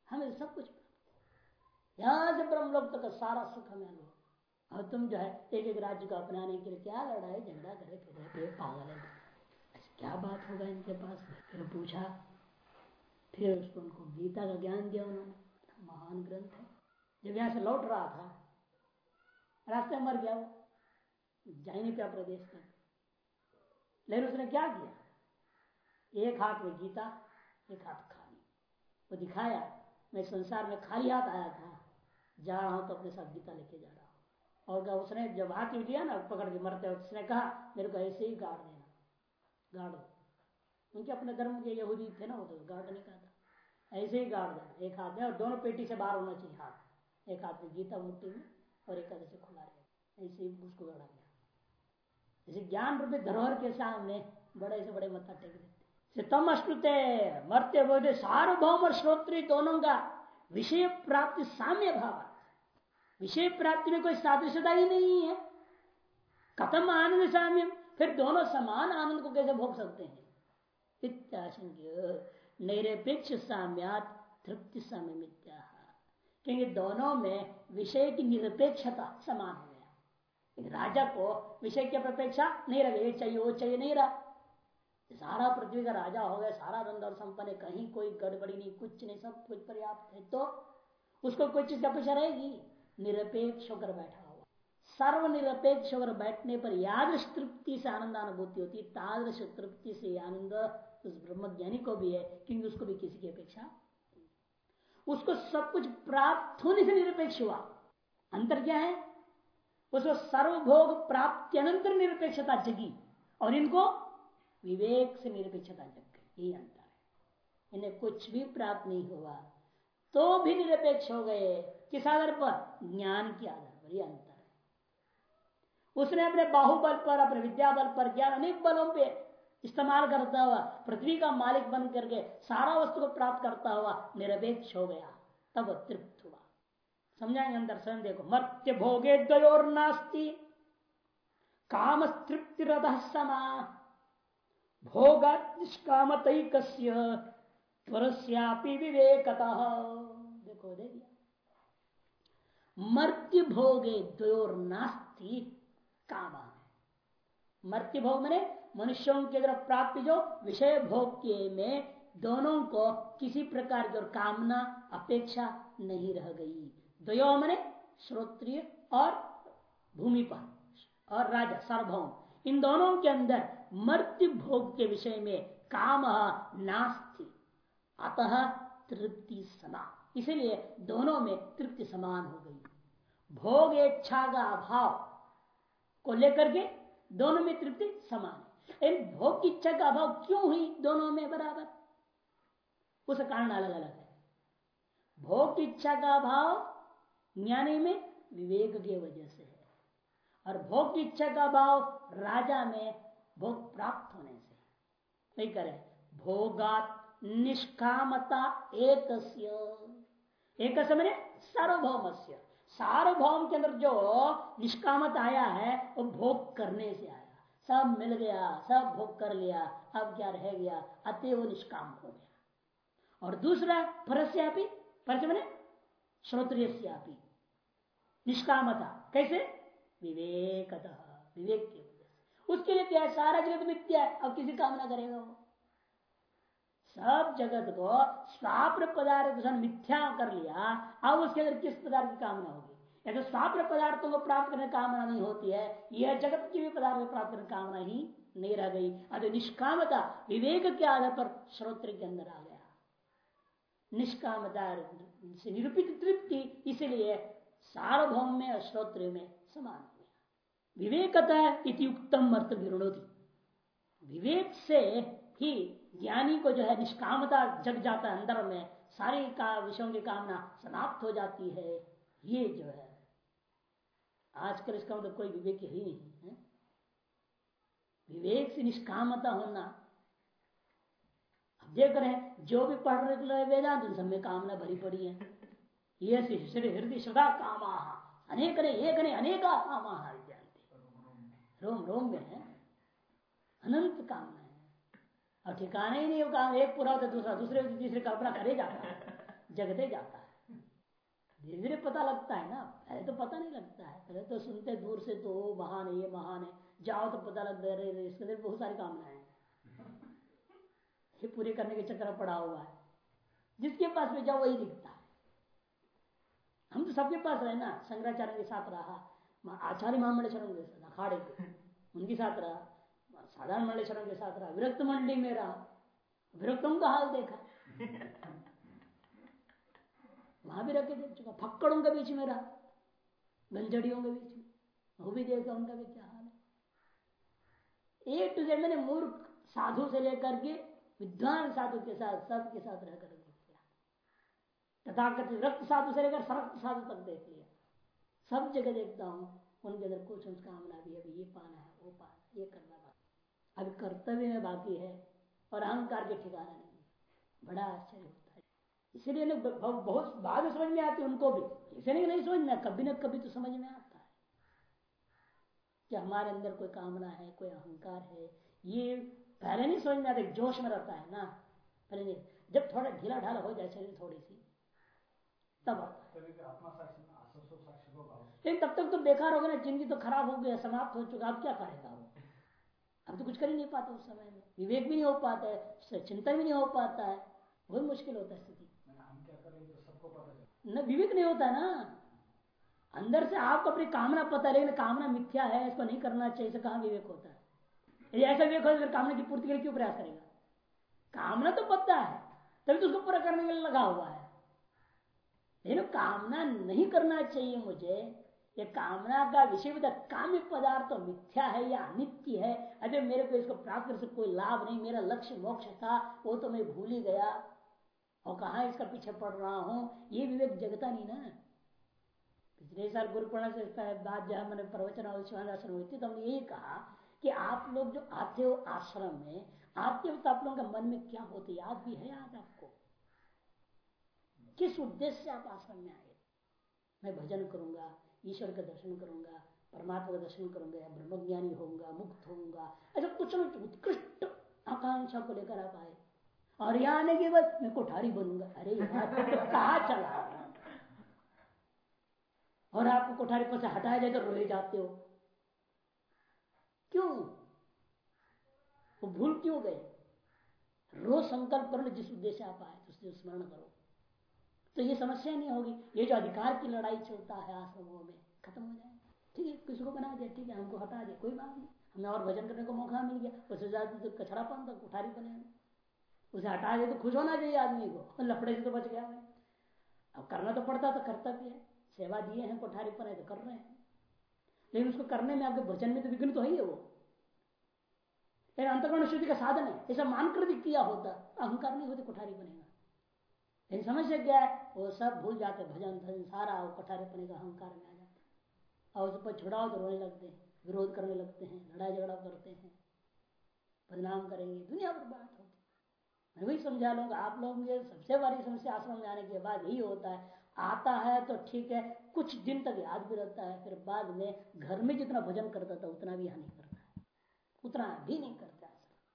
हमें सब कुछ प्राप्त है यहाँ से ब्रह्म लोग तक सारा सुख हमें अनुभव और तुम जो है एक एक राज्य को अपनाने के लिए क्या लड़ाई झगड़ा करे फिर पागल है क्या बात होगा इनके पास फिर पूछा फिर उसको उनको गीता का ज्ञान दिया उन्होंने। महान ग्रंथ है। जब यहाँ से लौट रहा था, रास्ते मर गया वो जा नहीं पाया प्रदेश तक लेकिन उसने क्या किया? एक हाथ में गीता, एक हाथ खाली। वो दिखाया, मैं संसार में खाली हाथ आया था, जा रहा हूँ तो अपने साथ गीता लेके जा रहा हूँ। और उसने जब हाथ दिया ना, पकड़ के मरते वक्त उसने कहा, मेरे को ऐसे ही गाड़ देना, गाड़ो उनके अपने धर्म के यहूदी थे ना वो तो गाड़ नहीं कहा ऐसे ही गाड़ देना एक हाथ में और दोनों पेटी से बाहर होना चाहिए हाथ। एक हाथ में गीता मुट्ठी में और एक हाथ से खुला रहे। ऐसे ही उसको गाड़ा गया। जैसे ज्ञान रूपी धरोहर के सामने बड़े से बड़े मत्था टेक देते तम अश्रुते मरते बोलते सार्वभौम और श्रोत्री दोनों का विषय प्राप्ति साम्य भाव विषय प्राप्ति में कोई सादृश्यता ही नहीं है। कथम आनंद साम्य फिर दोनों समान आनंद को कैसे भोग सकते हैं? निरपेक्ष साम्यात तृप्ति मित्या क्योंकि दोनों में विषय की निरपेक्षता समान हो। गया राजा को विषय की अपेक्षा नहीं रहे ये चाहिए, वो चाहिए नहीं रहा। सारा पृथ्वी का राजा हो गया, सारा धन और संपन्न कहीं कोई गड़बड़ी नहीं, कुछ नहीं, सब कुछ पर्याप्त है। तो उसको कोई चीज़ अपेक्षा रहेगी? निरपेक्ष होकर बैठा हुआ। सर्वनिरपेक्ष होकर बैठने पर यादृश तृप्ति से आनंद अनुभूति होती है। तादृश तृप्ति से आनंद उस ब्रह्मज्ञानी को भी है, क्योंकि उसको भी किसी की अपेक्षा उसको सब कुछ प्राप्त होने से निरपेक्ष हुआ। अंतर क्या है? उसको सर्वभोग प्राप्ति अनंतर निरपेक्षता जगी और इनको विवेक से निरपेक्षता जग गई। यही अंतर है। इन्हें कुछ भी प्राप्त नहीं हुआ तो भी निरपेक्ष हो गए। किस आधार पर? ज्ञान के आधार पर। अंतर है। उसने अपने बाहुबल पर, अपने विद्या बल पर ज्ञान अनेक बलों पे इस्तेमाल करता हुआ, पृथ्वी का मालिक बन करके सारा वस्तु को प्राप्त करता हुआ निरपेक्ष हो गया। तब तृप्त हुआ। समझाएँगे अंदर स्वयं देखो। मर्त्य भोगे द्वयोर नास्ती। काम तृप्ति समा। भोग त्वरस्यापि विवेकता। देखो, दे दिया। मर्त्य भोगे द्वयोर नास्ती। काम। मर्त्य भोग मैंने मनुष्यों की अगर प्राप्ति जो विषय भोग के में दोनों को किसी प्रकार की और कामना, अपेक्षा नहीं रह गई। द्वयो मैंने श्रोत्रिय और भूमि और राजा, सार्वभौम। इन दोनों के अंदर मृत्यु भोग के विषय में काम नास्ति। अतः तृप्ति समान। इसलिए दोनों में तृप्ति समान हो गई। भोग इच्छा का अभाव को लेकर के दोनों में तृप्ति समान। भोग की इच्छा का अभाव क्यों हुई दोनों में बराबर? उस कारण अलग अलग है। भोग की इच्छा का अभाव ज्ञानी में विवेक की वजह से है और भोग की इच्छा का अभाव राजा में भोग प्राप्त होने से नहीं करे। भोगात निष्कामता एक एक मैंने सार्वभौम सार्वभौम के अंदर जो निष्कामता आया है, वो भोग करने से आया। सब मिल गया, सब भोग कर लिया, अब क्या रह गया? अतः वो निष्काम हो गया। और दूसरा, परस्यापी परस मैंने? श्रोत्रियपी निष्कामता। कैसे? विवेकत। विवेक की उसके लिए क्या है? सारा जगत मिथ्या है। अब किसी कामना करेगा वो। सब जगत को स्वाप्र पदार्थ मिथ्या कर लिया, अब उसके अंदर किस प्रकार की कामना होगी? तो स्वाप्र पदार्थों को प्राप्त करने कामना नहीं होती है, यह जगत की भी पदार्थ को प्राप्त करने कामना ही नहीं रह गई। अरे निष्कामता विवेक के आधार पर श्रोत्र के अंदर आ गया। निष्कामता से निरूपित तृप्ति इसलिए सार्वभौम में और श्रोत्र में समान हो गया। विवेकता इति उत्तम अर्थ विरुणोती। विवेक से ही ज्ञानी को जो है निष्कामता जग जाता है अंदर में, सारी का विषयों की कामना समाप्त हो जाती है। ये जो है आजकल इसका मतलब कोई विवेक ही नहीं, है? विवेक से निष्कामता होना। अब देख रहे हैं, जो भी पढ़ रहे वेदांत, उन सब में कामना भरी पड़ी है। ये हृदय सदा कामा अनेक ने, एक ने अनेका कामा रोम रोम में है। अनंत कामना है। और ठिकाने ही नहीं, वो काम एक पूरा होता दूसरा, दूसरे, तीसरे कल्पना करे जाता है। जगते जाता है। धीरे धीरे पता लगता है ना। पहले तो पता नहीं लगता है। पहले तो सुनते दूर से तो महान है ये महान है जाओ तो पता लगता है इसके अंदर बहुत सारी कामनाएँ ये पूरे करने के चक्कर पड़ा हुआ है। जिसके पास में जाओ वही दिखता है। हम तो सबके पास रहे ना। शंकराचार्य के साथ रहा। आचार्य महामंडलेश्वरम के साथ अखाड़े के। उनके साथ रहा। साधारण मंडलेश्वरम के साथ रहा। विरक्त मंडली में रहा। विरक्तों का हाल देखा। वहाँ भी रख के देख चुका फक्कड़ों के बीच में रहा गंजड़ियों के बीच में वो भी देखा उनका भी क्या हाल है। एक टू जेड मैंने मूर्ख साधु से लेकर के विद्वान साधु के साथ सबके साथ रहकर देख लिया तथाकथित रक्त साधु से लेकर सरक्त साधु तक देख लिया। सब जगह देखता हूँ, उनके अंदर कुछ कामना भी अभी ये पाना है, वो पाना ये करना बाकी अभी कर्तव्य में बाकी है और अहंकार के ठिकाना नहीं बड़ा आश्चर्य इसीलिए बहुत बाद में समझ में आती है उनको भी। इसे नहीं नहीं समझना कभी ना कभी तो समझ में आता है। कि हमारे अंदर कोई कामना है कोई अहंकार है ये पहले नहीं समझ में आता जोश में रहता है ना। पहले नहीं जब थोड़ा ढीला ढाला हो जाए शरीर थोड़ी सी तब लेकिन तब तक तो बेकार हो गया ना ज़िंदगी तो खराब हो गया समाप्त हो चुका अब क्या करेगा वो? अब तो कुछ कर ही नहीं पाता उस समय में। विवेक भी नहीं हो पाता है चिंतन भी नहीं हो पाता है बहुत मुश्किल होता है स्थिति। न विवेक नहीं होता ना। अंदर से आपको अपनी कामना पता लेकिन कामना मिथ्या है, इसको नहीं करना चाहिए इसे कहा विवेक होता है? यदि ऐसा विवेक हो कामना की पूर्ति के लिए क्यों प्रयास करेगा? कामना तो पता है, तभी तो उसको पूरा करने के लिए लगा हुआ है। लेकिन कामना नहीं करना चाहिए मुझे। ये कामना का विषय काम्य पदार्थ तो मिथ्या है या अनित्य है। अरे मेरे को इसको प्राप्त कर कोई लाभ नहीं, मेरा लक्ष्य मोक्ष था, वो तो मैं भूल ही गया। और कहा इसका पीछे पड़ रहा हूँ? ये विवेक जगता नहीं ना। पिछले साल गुरुपुरण से बात जहाँ मैंने प्रवचन आश्रम हुई थी तो हमने यही कहा कि आप लोग जो आते हो आश्रम में आते हो तो आप लोगों का मन में क्या होते याद भी है याद आपको? किस उद्देश्य से आप आश्रम में आए? मैं भजन करूँगा, ईश्वर का दर्शन करूँगा, परमात्मा का दर्शन करूँगा, या ब्रह्मज्ञानी होऊँगा, मुक्त होऊँगा, ऐसा कुछ न उत्कृष्ट आकांक्षा को लेकर आप आए। और यहाँ आने के बाद मैं कोठारी बनूँगा। अरे कहा चला? और आपको कोठारी पर से हटाया जाए तो रोए जाते हो। क्यों? वो भूल क्यों गए? रोज संकल्प करो जिस उद्देश्य आप आए तो उससे स्मरण करो। तो ये समस्या नहीं होगी। ये जो अधिकार की लड़ाई चलता है आश्रमों में, खत्म हो जाए ठीक है, किसी को बना दिया, ठीक है, हमको हटा दिया, कोई बात नहीं। हमें और भजन करने को मौका मिल गया। उससे ज़्यादा तो कचरा पान था कुठारी बने। उसे हटा दे तो खुश होना चाहिए आदमी को। लफड़े से तो बच गया है अब करना तो पड़ता तो कर्तव्य है। सेवा दिए हैं, कोठारी पर है तो कर रहे हैं। लेकिन उसको करने में आपके भजन में तो विघ्न तो है ही वो। लेकिन अंतकरण शुद्धि का साधन है। ऐसा मानकर भी किया होता, अहंकार नहीं होते, कोठारी बनेगा। लेकिन समस्या क्या है वो सब भूल जाते, भजन धन सारा, वो कोठारी बनेगा, अहंकार में आ जाता। और उस पर छुड़ाओ तो रोने लगते हैं, विरोध करने लगते हैं, लड़ाई झगड़ा करते हैं, बदनाम करेंगे, दुनिया पर बात होती मैं वही समझा लूँगा, आप लोग ये सबसे बड़ी समस्या आश्रम में आने के बाद यही होता है। आता है तो ठीक है, कुछ दिन तक याद भी रहता है, फिर बाद में घर में जितना भजन करता था उतना भी यहाँ नहीं करता है। उतना भी नहीं करता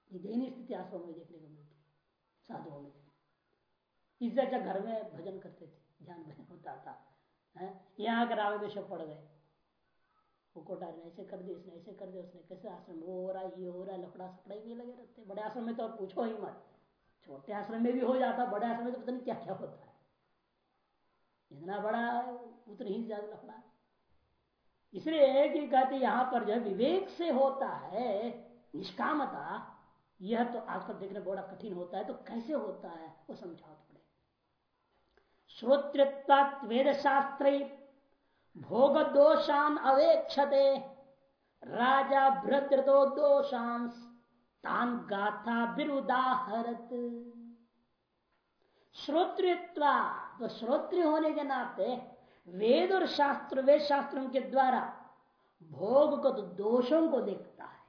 ये दयनीय स्थिति आश्रम में देखने को मिलती है, साधुओं में। इससे अच्छा घर में भजन करते थे, ध्यान भजन होता था यहाँ अगर आवेश पड़ गए। वो कोटार ने ऐसे कर दिया, इसने ऐसे कर दिया, उसने कैसे आश्रम वो हो रहा है, ये हो रहा है लफड़ा सपड़ा भी लगे रहते बड़े आश्रम में तो और पूछो ही मत। छोटे आश्रम में भी हो जाता, बड़े आश्रम में तो पता नहीं क्या क्या होता है। जितना बड़ा उतनी ही ज़्यादा लफड़ा इसलिए कि कहते यहाँ पर जो विवेक से होता है, निष्कामता, यह तो आजकल देखने बड़ा कठिन होता है तो कैसे होता है, वो समझाओ पड़े श्रोतृत्व वेद शास्त्र भोग दोषान अवेक्षते, राजा भ्रद्रतो दोषांश तान गाथा बिरुदाहरत। श्रोत्रित्वा तो श्रोत्र होने के नाते वेद और शास्त्र, वेद शास्त्रों के द्वारा भोग को तो दोषों को देखता है।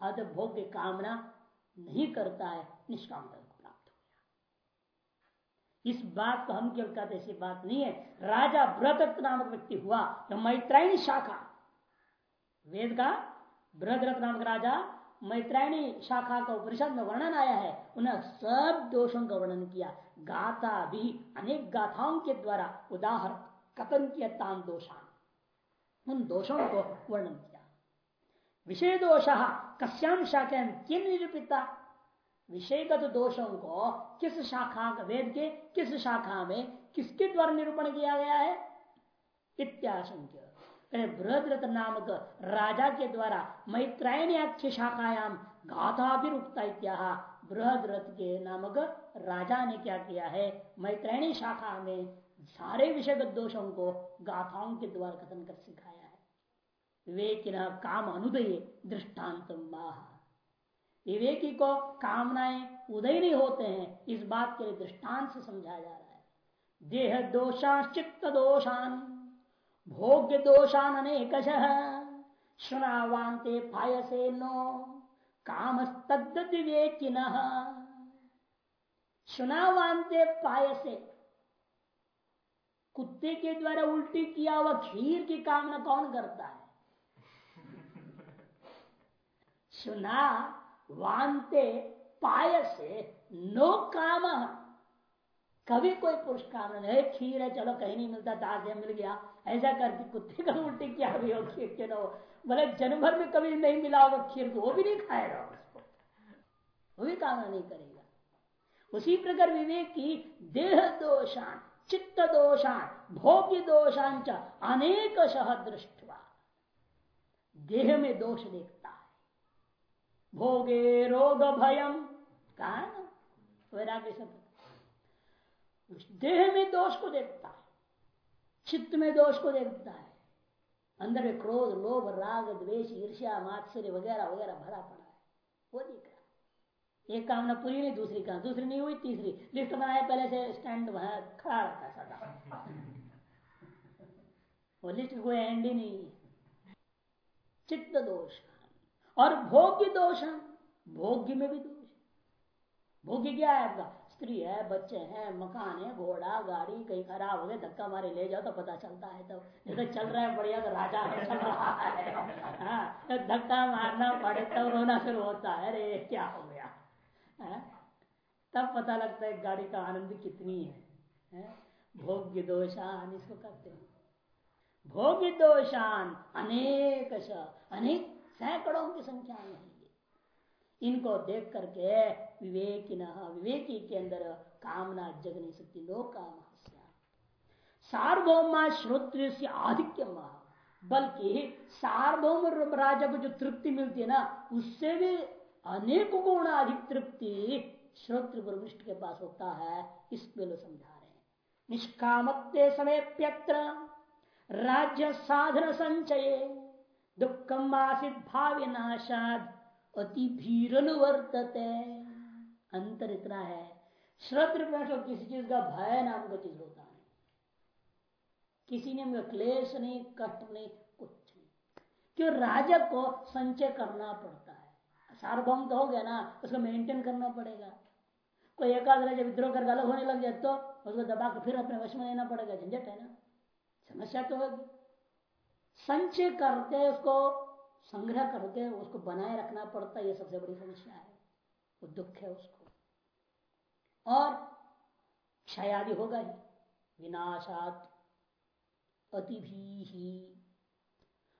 अतः भोग की कामना नहीं करता है, निष्काम को प्राप्त हो गया। इस बात को हम केवल कहते ऐसी बात नहीं है। राजा व्रत नामक व्यक्ति हुआ तो मैत्रायणी शाखा। वेद का बृहद्रथ नामक राजा मैत्रायणी शाखा का उपनिषद में वर्णन आया है, उन्हें सब दोषों का वर्णन किया। गाथा भी अनेक गाथाओं के द्वारा उदाहरण कथन किया तान दोषान। उन दोषों को वर्णन किया। विषय दोष कश्याम शाखा किन निरूपिता? विषयगत दोषों को किस शाखा वेद के, किस शाखा में किसके द्वारा निरूपण किया गया है? इत्याशंक्य। बृहद्रथ नामक राजा के द्वारा मैत्रायणी आख्य शाखायाम गाथा भी रुकता बृहद्रथ के नामक राजा ने क्या किया है? मैत्रायणी शाखा में सारे विषयगत दोषों को गाथाओं के द्वारा कथन कर सिखाया है। विवेकी काम अनुदय दृष्टांत विवेकी को कामनाएँ उदय नहीं होते हैं, इस बात के लिए दृष्टांत से समझाया जा रहा है। देह दोषा चित्त दोषान भोग्य दोषान अनेक श्रणावान्ते पायसे नो काम विवेकिन सुनावान्ते पायसे। कुत्ते के द्वारा उल्टी किया हुआ खीर की कामना कौन करता है? सुना वांते पाय से नो काम। कभी कोई पुरुष काम नहीं, खीर है, चलो कहीं नहीं मिलता दास मिल गया। ऐसा करके कुत्ते का उल्टी क्या भी हो, खीर क्यों ना हो। बोले जन्म भर में कभी नहीं मिला होगा खीर तो वो भी नहीं खाएगा उसको। वो भी कामना नहीं करेगा। उसी प्रकार विवेक की देह दोषान, चित्त दोषान, भोग्य दोषांच अनेक शह दृष्टवा। देह में दोष देखता है। भोगे रोग भयम। कहा वैराग्य शब्द। देह में दोष को देखता है। चित्त में दोष को देखता है। अंदर में क्रोध, लोभ, राग, द्वेष, ईर्ष्या, मात्सर्य वगैरह वगैरह भरा पड़ा है। वो देख रहा एक कामना पूरी नहीं, दूसरी काम दूसरी नहीं हुई, तीसरी। लिफ्ट बनाया पहले से स्टैंड वहाँ खड़ा रहता है सदा। वो लिस्ट कोई एंड ही नहीं। चित्त दोष और भोग्य दोष भोग्य में भी दोष भोग्य क्या है आपका? स्त्री है बच्चे हैं मकान है घोड़ा गाड़ी कहीं खराब हो गए धक्का मारे ले जाओ तो पता चलता है तो। जैसे चल रहा है बढ़िया तो राजा है चल रहा है। हाँ, तो धक्का मारना पड़े तब तो रोना शुरू होता है। अरे क्या हो गया? हाँ, तब पता लगता है गाड़ी का आनंद कितनी है, है? भोग्य दोषान इसको कहते हैं। भोग्य दोषान अनेक अनेक सैकड़ों की संख्या में है इनको देख करके विवेकी न विवेकी के अंदर कामना जग नहीं सकती लोग काम सार्वभौमा श्रोत्र से आधिक्य बल्कि सार्वभौम राजा को जो तृप्ति मिलती है ना, उससे भी अनेक गुण अधिक तृप्ति श्रोत्र वरिष्ठ के पास होता है इस पे लोग समझा रहे हैं निष्कामत्ते समय प्यत्र राज्य साधन संचय दुखम आसित भाव्य नाशाद अति भीरन वर्तते। अंतर इतना है। श्रद्ध किसी चीज़ का भय नाम का चीज़ होता नहीं किसी ने क्लेश नहीं, कष्ट नहीं, कुछ नहीं। क्यों? राजक को संचय करना पड़ता है। सार्वभौम तो हो गया ना, उसको मेंटेन करना पड़ेगा। कोई एकाध राजा विद्रोह कर अलग होने लग जाए तो उसको दबा फिर अपने वश में लेना पड़ेगा। झंझट है ना? समस्या तो होगी। संचय करते, उसको संग्रह करके उसको बनाए रखना पड़ता है। ये सबसे बड़ी समस्या है। वो दुख है उसको। और क्षय आदि होगा ही। विनाशात अति भी ही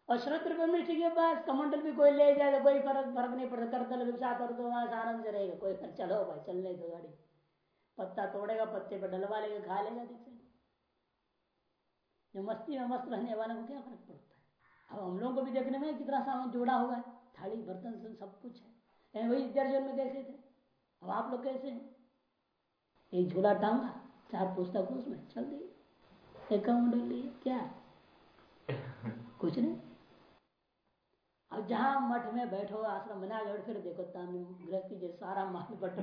और श्रोत्र मिट्टी के पास कमंडल भी कोई ले जाए तो कोई फ़र्क फ़र्क नहीं पड़ता। करतल विपसा कर तो आनंद से रहेगा। कोई फ़र्क चलो भाई चलने दो गाड़ी। पत्ता तोड़ेगा, पत्ते पर डलवा लेगा, खा लेगा देखते जो मस्ती में मस्त रहने वाले को क्या फ़र्क पड़ता है? अब हम लोगों को भी देखने में कितना सामान जोड़ा हुआ है। थाली, बर्तन, सब कुछ है। वही दर्जन में कैसे थे? अब आप लोग कैसे हैं? एक झूला टांगा चार पुस्तक उसमें, चल दी। एक क्या? कुछ नहीं। अब जहाँ मठ में बैठो, आश्रम बना गए फिर देखो गृहस्थी जैसे सारा माल बट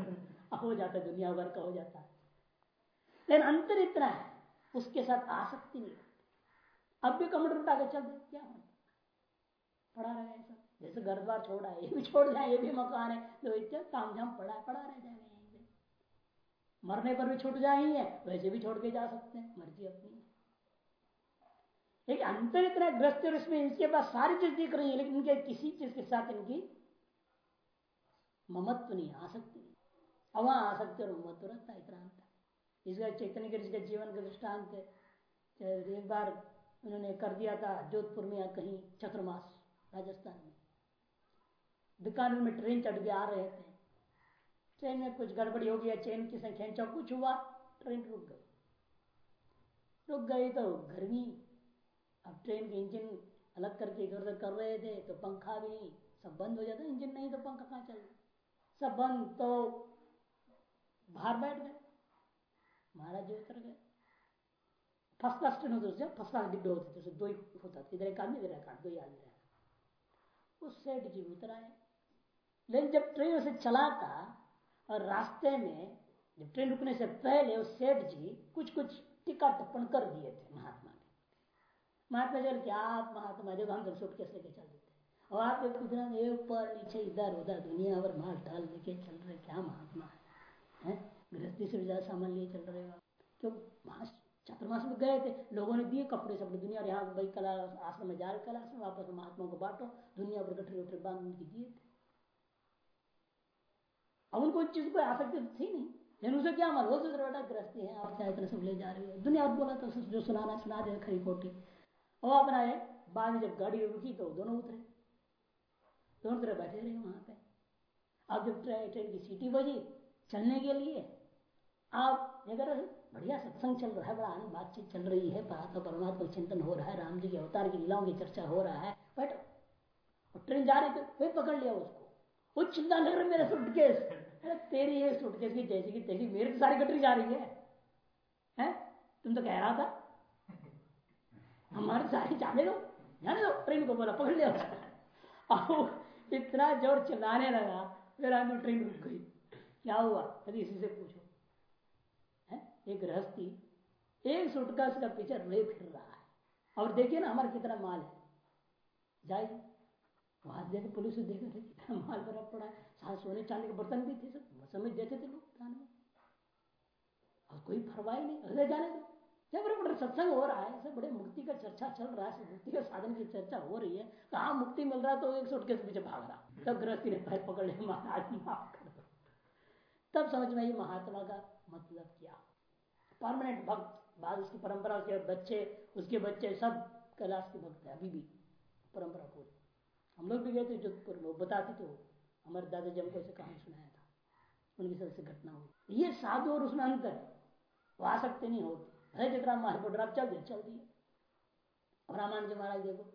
हो जाता, दुनिया भर का हो जाता। है लेकिन अंतर इतना है, उसके साथ आसक्ति नहीं अब भी कमर उठा के चल दे, क्या होता पड़ा रहे ऐसा जैसे घर द्वार छोड़ा है, ये भी छोड़ जाए, ये भी मकान है तो इतना काम झाम पड़ा है, पड़ा रह जाएगा। मरने पर भी छूट जाएँगे, वैसे भी छोड़ के जा सकते हैं, मर्ज़ी अपनी एक अंतर इतना ग्रस्त और इसमें इनके पास सारी चीज़ दिख रही है, लेकिन इनके किसी चीज़ के साथ इनकी ममत्व नहीं आ सकती अवा आ सकते और ममत्व रहता है, इतना अंतर। इसका चैतन्य के जीवन के दृष्टांत है एक बार उन्होंने कर दिया था, जोधपुर में या कहीं चतुर्मास राजस्थान में। बीकानेर में ट्रेन चढ़ के आ रहे थे। ट्रेन में कुछ गड़बड़ी हो गया चेन की संख्या कुछ हुआ ट्रेन रुक गई। रुक गई तो गर्मी। अब ट्रेन के इंजन अलग करके इधर उधर कर रहे थे तो पंखा भी सब बंद हो जाता इंजन नहीं तो पंखा कहाँ चल सब बंद तो बाहर बैठ गए। महाराज जी उतर गए। फ़र्स्ट क्लास ट्रेन होती फ़र्स्ट क्लास डिब्बे होते थे दो ही होता था। इधर एक आदमी, इधर एक दो ही आदमी उस सेठ जी उतर आए। लेकिन जब ट्रेन उसे चला था और रास्ते में जब ट्रेन रुकने से पहले उस सेठ जी कुछ कुछ टिका टप्पण कर दिए थे महात्मा ने। महात्मा चल क्या आप महात्मा जब हम सब सूट कैसे लेके चल देते और आप एक ऊपर नीचे, इधर, उधर, दुनिया भर माल टाल लेके चल रहे क्या महात्मा है? गृहस्थी से भी ज़्यादा सामान लिए चल रहे क्यों? चतुर्मास में गए थे, लोगों ने दिए कपड़े सब दुनिया और यहाँ भाई कला, आश्रम में जा रहे कला आश्रम, वापस महात्मा को बांटो, दुनिया भर गठरी उठरे बाँध उनकी दिए थे। अब उनको उस चीज़ को आसक्ति तो थी नहीं। लेकिन उसे क्या मालूम? दूसरे बेटा ग्रस्ती है, आप क्या इतने सब ले जा रही है। दुनिया बोला तो जो सुनाना, सुना दे खरी खोटी। और अपना है बाद में जब गाड़ी रुकी तो दोनों उतरे। दोनों तरह बैठे रहे वहाँ पे। अब जब ट्रेन की सीटी बजी चलने के लिए, आप अगर बढ़िया सत्संग चल रहा है, बड़ा आनंद, बातचीत चल रही है तो परमात्मा चिंतन हो रहा है, राम जी के अवतार की लीलाओं की चर्चा हो रहा है। बैठो। ट्रेन जा रही थी, फिर पकड़ लिया उसको। वो चिंता नहीं रहा मेरा सुटकेस अरे, तेरी ये सुटकेस की जैसी की तैसी, मेरी तो सारी कटरी जा रही है। हैं? तुम तो कह रहा था। हमारे सारी जाने दो जाने दो, ट्रेन को बोला, पकड़ लिया। इतना ज़ोर चिल्लाने लगा, फिर आदमी ट्रेन रुक गई। क्या हुआ? यदि इसी से पूछो। है? एक गृहस्थी, एक सुटकास का पीछे ले फिर रहा है। और देखिए ना हमारा कितना माल है। जाइए। वहाँ देखे पुलिस देखे थे कितना माल भरा पड़ा है साथ सोने चांदी के बर्तन भी थे सब। समझ देते थे लोग दान में। और कोई फरवाई नहीं अरे जाने दो। जब बड़े बड़े सत्संग हो रहा है, सब बड़े मुक्ति का चर्चा चल रहा है मुक्ति के साधन की चर्चा हो रही है। कहा मुक्ति मिल रहा है तो एक सुटके पीछे भाग रहा। तब गृहस्थी ने पैर पकड़ लिया महाराज माफ़ कर दो। तब समझ में आई महात्मा का मतलब क्या? परमानेंट भक्त, बाद उसकी परंपरा, उसके बच्चे उसके बच्चे, सब कैलाश के भक्त है, अभी भी परंपरा पूरी हम लोग भी गए थे जोधपुर में बताते थे हमारे दादा जी हमको ऐसे कहानी सुनाया था, उनकी सबसे घटना हुई। ये साधु और उसमें अंतर है, वो आसक्ति नहीं होती है जगराम महापुर चल दिए चल दिए और रामायण जी महाराज देखो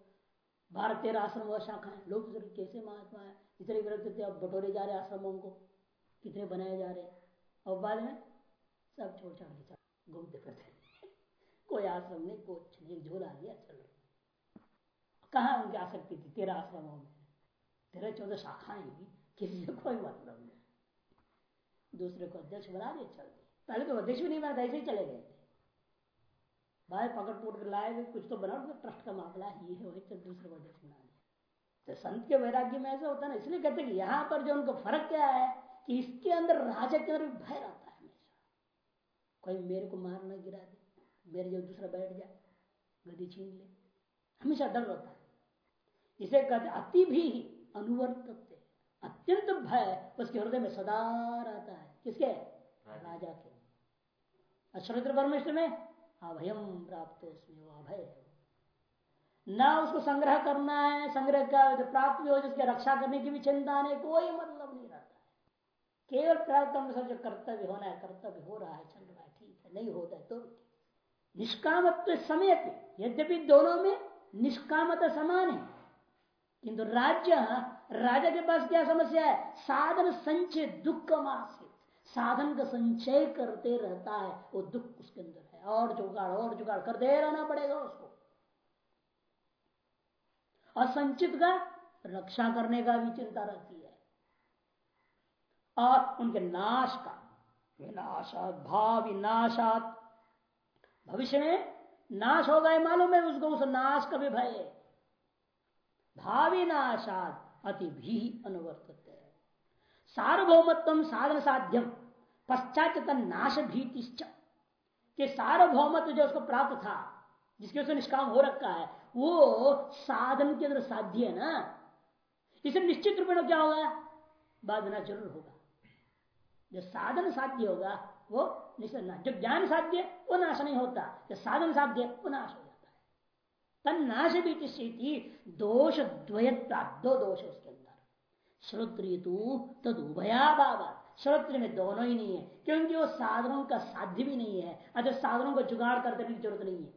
भारत तेरह आश्रम व शाखा है, लोग कैसे महात्मा है? इतने विरक्त थे, अब बटोरे जा रहे आश्रमों को, कितने बनाए जा रहे और बाद में सब छोड़ छाड़ के चल घूमते फिरते कोई आश्रम नहीं, कुछ नहीं, झोला लिया, चल। रहे कहा उनकी आसक्ति थी? तेरह आश्रमों में। तेरह चौदह शाखाएँ किसी से कोई मतलब नहीं। दूसरे को अध्यक्ष बना दिए चल दिए पहले तो अध्यक्ष भी नहीं बना, ऐसे ही चले गए थे। भाई, पकड़ पुट कर लाए कुछ तो बना तो ट्रस्ट का मामला ये है वही चल दूसरे को अध्यक्ष बना दिया। तो संत के वैराग्य में ऐसा होता है ना, इसलिए कहते कि यहाँ पर जो उनको फ़र्क क्या है, कि इसके अंदर राजा के अंदर भय रहता है हमेशा। कोई मेरे को मार न गिरा दे, मेरे जो दूसरा बैठ जाए गदी छीन ले। हमेशा डर रहता है। इसे कहते अति भी अनुवर्त अत्यंत भय उसके हृदय में सदा रहता है। किसके? राजा। के। अश्वत्र परमेश्वर में? अभयम प्राप्त अभय न उसको संग्रह करना है संग्रह का जो प्राप्त भी हो जिसकी रक्षा करने की भी चिंता नहीं कोई मतलब नहीं रहता है। केवल प्राप्त अनुसार जो कर्तव्य होना है कर्तव्य हो रहा है चल रहा है ठीक है नहीं होता है तो निष्कामत्व समय यद्यपि दोनों में निष्कामता समान है किंतु राज्य, राजा के पास क्या समस्या है? साधन संचय, दुख मासित साधन का संचय करते रहता है, वो दुख उसके अंदर है। और जुगाड़ और जुगाड़ करते रहना पड़ेगा उसको। असंचित का रक्षा करने का भी चिंता रहती है। और उनके नाश का, विनाशात, भाव विनाशात भविष्य में नाश होगा मालूम है, उसको उस नाश का भी भय भावी नाशात अति भी अनुवर्तित। सार्वभौमत्व साधन साध्यम पश्चात नाश भीतिश्च कि सार्वभौमत्व जो उसको प्राप्त था, जिसके उससे निष्काम हो रखा है, वो साधन के अंदर साध्य है ना? इसे निश्चित रूप में क्या होगा? बाधना ज़रूर होगा। जो साधन साध्य होगा, वो निश्चित जो ज्ञान साध्य, वो नाश नहीं होता। जो साधन साध्य, वो नाश हो। जाता है तन नाश भी स्थिति दोष द्वयता दो दोष उसके अंदर श्रोत्री तद उभया बाबा श्रोत्र में दोनों ही नहीं है क्योंकि वो साधनों का साध्य भी नहीं है अच्छा साधनों को जुगाड़ करने की ज़रूरत नहीं है।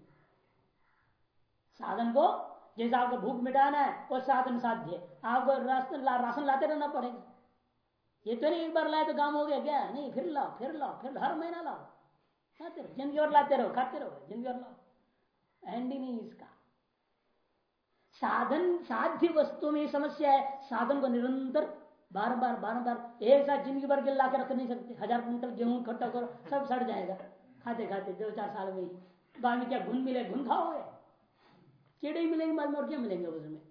साधन को जैसे आपको भूख मिटाना है वो साधन साध्य आपको राशन ला, राशन लाते रहना पड़ेगा। ये तो नहीं एक बार लाए तो काम हो गया क्या? नहीं फिर लाओ फिर लाओ फिर हर महीना लाओ। खाते रहो ज़िंदगी और लाते रहो खाते रहो ज़िंदगी और लाओ। एंड ही नहीं इसका। साधन, साध्य वस्तु में समस्या है। साधन को निरंतर बार बार बार बार एक साथ ज़िंदगी भर के ला के रख नहीं सकते। हज़ार कुंटल गेहूँ इकट्ठा करो सब सड़ जाएगा। खाते खाते दो चार साल में बाद में क्या घुन मिले, घुन खाओगे कीड़े मिलेंगे बाद में और क्या मिलेंगे उसमें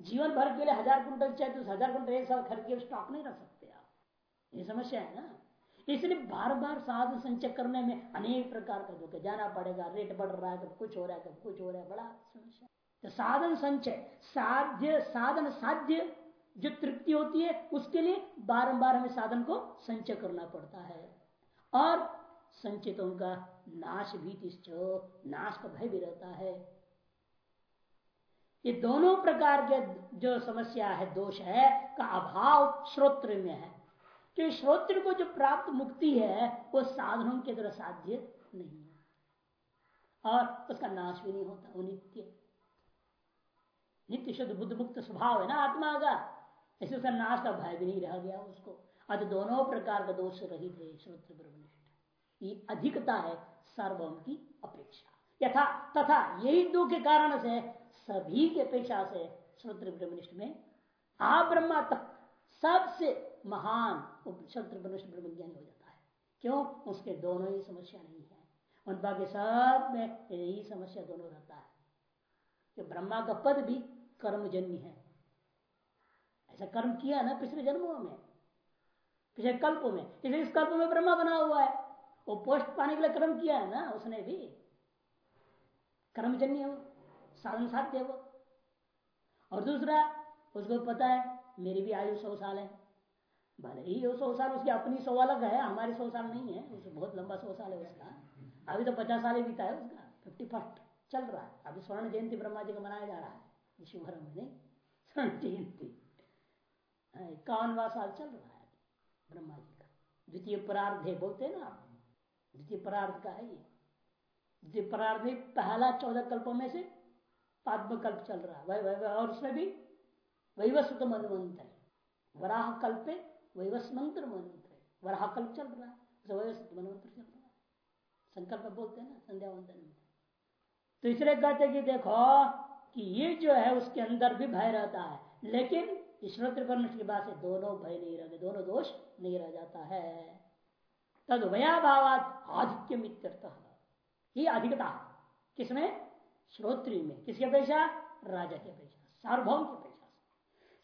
जीवन भर के लिए हज़ार कुंटल चाहे तो हज़ार कुंटल एक साल खरीद के स्टॉक नहीं रख सकते आप। ये समस्या है ना? इसलिए बार बार साधन संचय करने में अनेक प्रकार का दुख जाना पड़ेगा, रेट बढ़ रहा है, कब कुछ हो रहा है, कब कुछ हो रहा है, बड़ा समस्या। तो साधन संचय, साध्य, साधन साध्य, जो तृप्ति होती है, उसके लिए बारंबार हमें साधन को संचय करना पड़ता है। और संचितों का नाश भी नाश का भय भी रहता है। ये दोनों प्रकार के जो समस्या है, दोष है, का अभाव श्रोत्र में है। कि श्रोत्र को जो प्राप्त मुक्ति है, वो साधनों के द्वारा साध्य नहीं है। और उसका नाश भी नहीं होता, वो नित्य। नित्य शुद्ध बुद्ध मुक्त स्वभाव है ना आत्मा का। ऐसे उसका नाश का भय भी नहीं रह गया उसको। अत दोनों प्रकार का दोष रहित है श्रोत्र ब्रह्मनिष्ठ। ये अधिकता है सर्वम की अपेक्षा। यथा तथा यही दो के कारण से सभी की अपेक्षा से श्रोत्र ब्रह्मनिष्ठ में आ ब्रह्मा तक सबसे महान शत्रु ब्रह्मनिष्ठ ब्रह्मज्ञानी हो जाता है। क्यों? उसके दोनों ही समस्या नहीं है। उन बाकी सब में यही समस्या दोनों रहता है। कि ब्रह्मा का पद भी कर्मजन्य है। ऐसा कर्म किया ना पिछले जन्मों में, पिछले कल्प में इसलिए इस कल्प में ब्रह्मा बना हुआ है। वो पोस्ट पाने के लिए कर्म किया है ना उसने भी। कर्मजन्य हो साधन साध्य वो। और दूसरा, उसको पता है, मेरी भी आयु सौ साल है। भले ही वो सौ साल उसकी अपनी सौ अलग है, हमारे सौ नहीं है उसे बहुत लंबा सौ है उसका। अभी तो पचास साल ही बीता है उसका फिफ्टी फ़र्स्ट चल रहा है। अभी स्वर्ण जयंती ब्रह्मा जी का मनाया जा रहा है शिवहर में नहीं, स्वर्ण जयंती। इक्यावनवा साल चल रहा है ब्रह्मा जी का। द्वितीय परार्ध है, बोलते ना द्वितीय परार्ध का है ये। द्वितीय परार्ध पहला चौदह कल्पों में से पाद्मकल्प चल रहा है। और उसमें भी वही वैवस्वत मनमंत्र है। वराह कल्प वैवस्मंत्र मंत्र वराह कल्प चल रहा है। वैवस्वत मनमंत्र चल रहा है। संकल्प बोलते हैं ना, संध्या वंदन में तो इसलिए कहते कि देखो कि ये जो है उसके अंदर भी भय रहता है। लेकिन ईश्वर त्रिपन्न के बाद से दोनों भय नहीं रहते दोनों दोष नहीं रह जाता है। तद वयाभावात आधिक्य मित्यर्थ ही। अधिकता किसमें? श्रोत्री में। किसकी अपेक्षा? राजा की अपेक्षा। सार्वभौम की अपेक्षा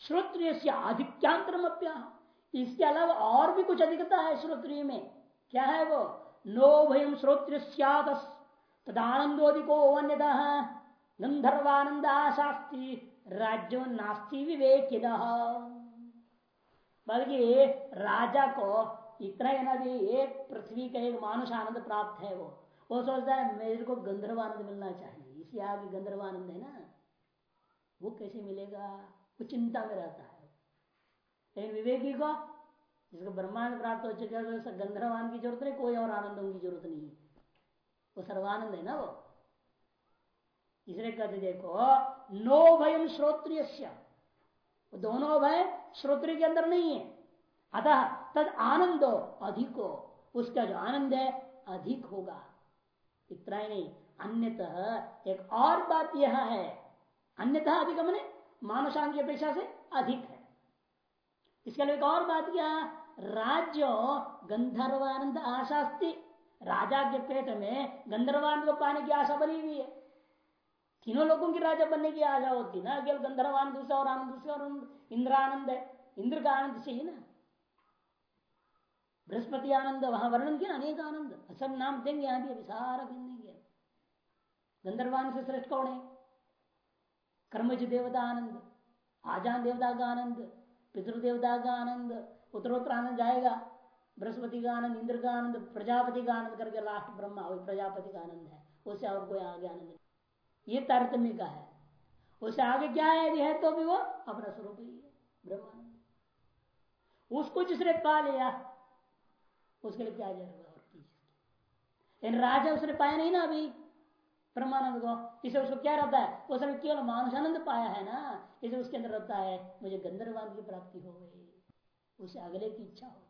श्रोत्रिय से आधिक्यांतरम इसके अलावा और भी कुछ अधिकता है श्रोत्रिय में। क्या है वो? नो भयम श्रोत्र तदानंदोदिको अन्यतः गंधर्वानंद आशास्ती राज्यो नास्ती विवेक बल्कि राजा को इतना ही ना भी एक पृथ्वी का एक मानुष आनंद प्राप्त है वो। वो सोचता है, मेरे को गंधर्व आनंद मिलना चाहिए। इसी आगे गंधर्व आनंद है ना? वो कैसे मिलेगा? वो चिंता में रहता है। लेकिन विवेकी को, जिसको ब्रह्मांड प्राप्त हो चुका है तो गंधर्वान की ज़रूरत नहीं, कोई और आनंद की ज़रूरत नहीं है। वो सर्वानंद है ना वो? इसलिए कहते देखो, नो भयम श्रोत्रिय दोनों भय श्रोत्र के अंदर नहीं है। अतः तद आनंदो अधिको, उसका जो आनंद है, अधिक होगा। इतना ही नहीं, अन्यतः एक और बात यह है अन्यथा अधिक मैंने मानुषांग की अपेक्षा से अधिक। है इसके लिए एक और बात क्या? राज्य गंधर्वानंद आशास्ती। राजा के पेट में गंधर्वानंद को पाने की आशा बनी हुई है। तीनों लोगों की राजा बनने की आशा होती ना, केवल गंधर्वानंद दूसरा और आनंद दूसरा और इंद्रानंद है। इंद्र का आनंद चाहिए ना। बृहस्पति आनंद, वहाँ वर्णन किया? अनेक आनंद। सब नाम देंगे, यहाँ भी अभी सारा गिन देंगे गंधर्वान से श्रेष्ठ कौन है? कर्मज देवता आनंद, आजान देवता का आनंद पितृदेवता का आनंद उत्तरोत्तर आनंद जाएगा बृहस्पति का आनंद इंद्र का आनंद प्रजापति का आनंद करके लास्ट ब्रह्मा, वही प्रजापति का आनंद है। उससे और कोई आगे आनंद ये तारतम्य का है। उससे आगे क्या है? यदि है तो भी वो अपना स्वरूप ही है, ब्रह्मानंद। उसको जिसने पा लिया, उसके लिए क्या ज़रूरत और राजा उसने पाया नहीं ना अभी। ब्रह्मानंद को। इसे उसको क्या रहता है? उसने केवल मानुषानंद पाया है ना। इसे उसके अंदर रहता है, मुझे गंधर्वान की प्राप्ति हो गई। उसे अगले की इच्छा होगी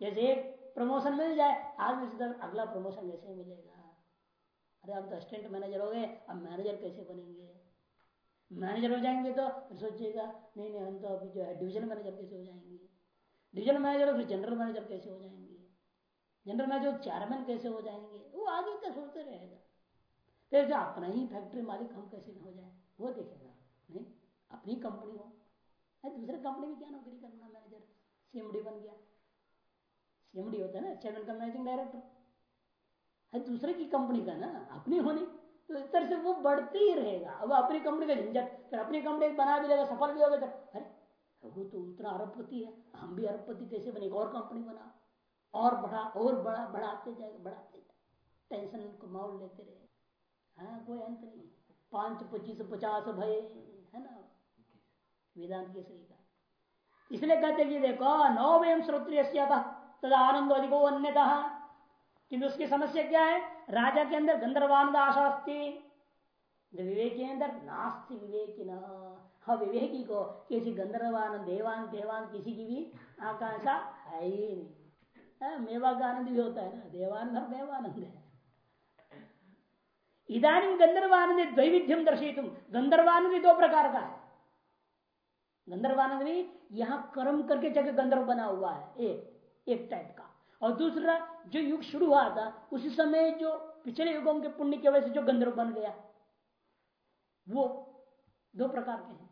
जैसे एक प्रमोशन मिल जाए, आज से अगला प्रमोशन कैसे मिलेगा। अरे अब तो असिस्टेंट मैनेजर हो गए, अब मैनेजर कैसे बनेंगे? मैनेजर हो जाएँगे तो सोचिएगा, नहीं नहीं, हम तो अभी जो है डिविजन मैनेजर कैसे हो जाएँगे? डिविजन मैनेजर फिर जनरल मैनेजर कैसे हो जाएँगे? जनरल मैनेजर चेयरमैन कैसे हो जाएँगे? वो आगे क्या सोचते रहेगा। फिर अपना ही फैक्ट्री मालिक हम कैसे हो जाए? वो देखेगा, नहीं? अपनी कंपनी हो। अरे दूसरे कंपनी में क्या नौकरी करना मैनेजर सीएमडी बन गया। सीएमडी होता है ना चेयरमैन का मैनेजिंग डायरेक्टर है दूसरे की कंपनी का ना, अपनी होनी। तो इस तरह से वो बढ़ते ही रहेगा। अब अपनी कंपनी का झंझट, फिर अपनी कंपनी बना भी लेगा, सफल भी होगा तो। अरे वो तो उतना अरबपति है। हम भी अरबपति कैसे बने? और कंपनी बना। और बढ़ा, और बड़ा बढ़ाते जाएगा, बढ़ाते जाए टेंशन को माहौल लेते रहे। हाँ कोई अंत नहीं। पाँच पच्चीस पचास भय है ना? वेदांत केसरी का। इसलिए कहते कि देखो नौ वयम श्रोत्रिय तदा आनंद अधिको अन्य किंतु उसकी समस्या क्या है? राजा के अंदर गंधर्वानंद आशा विवेक के अंदर नास्ति विवेक न। हाँ विवेकी को किसी गंधर्वानंद देवान देवान किसी की भी आकांक्षा है ही नहीं। हाँ, मेवा का आनंद भी होता है ना? देवान और देवानंद है। इधानी गंधर्वानंद द्वैविध्यम दर्शित गंधर्वानंद दो प्रकार का है। गंधर्वानंद भी यहाँ कर्म करके जगह गंधर्व बना हुआ है, एक एक टाइप का। और दूसरा, जो युग शुरू हुआ था, उसी समय जो पिछले युगों के पुण्य की वजह से जो गंधर्व बन गया, वो दो प्रकार के हैं।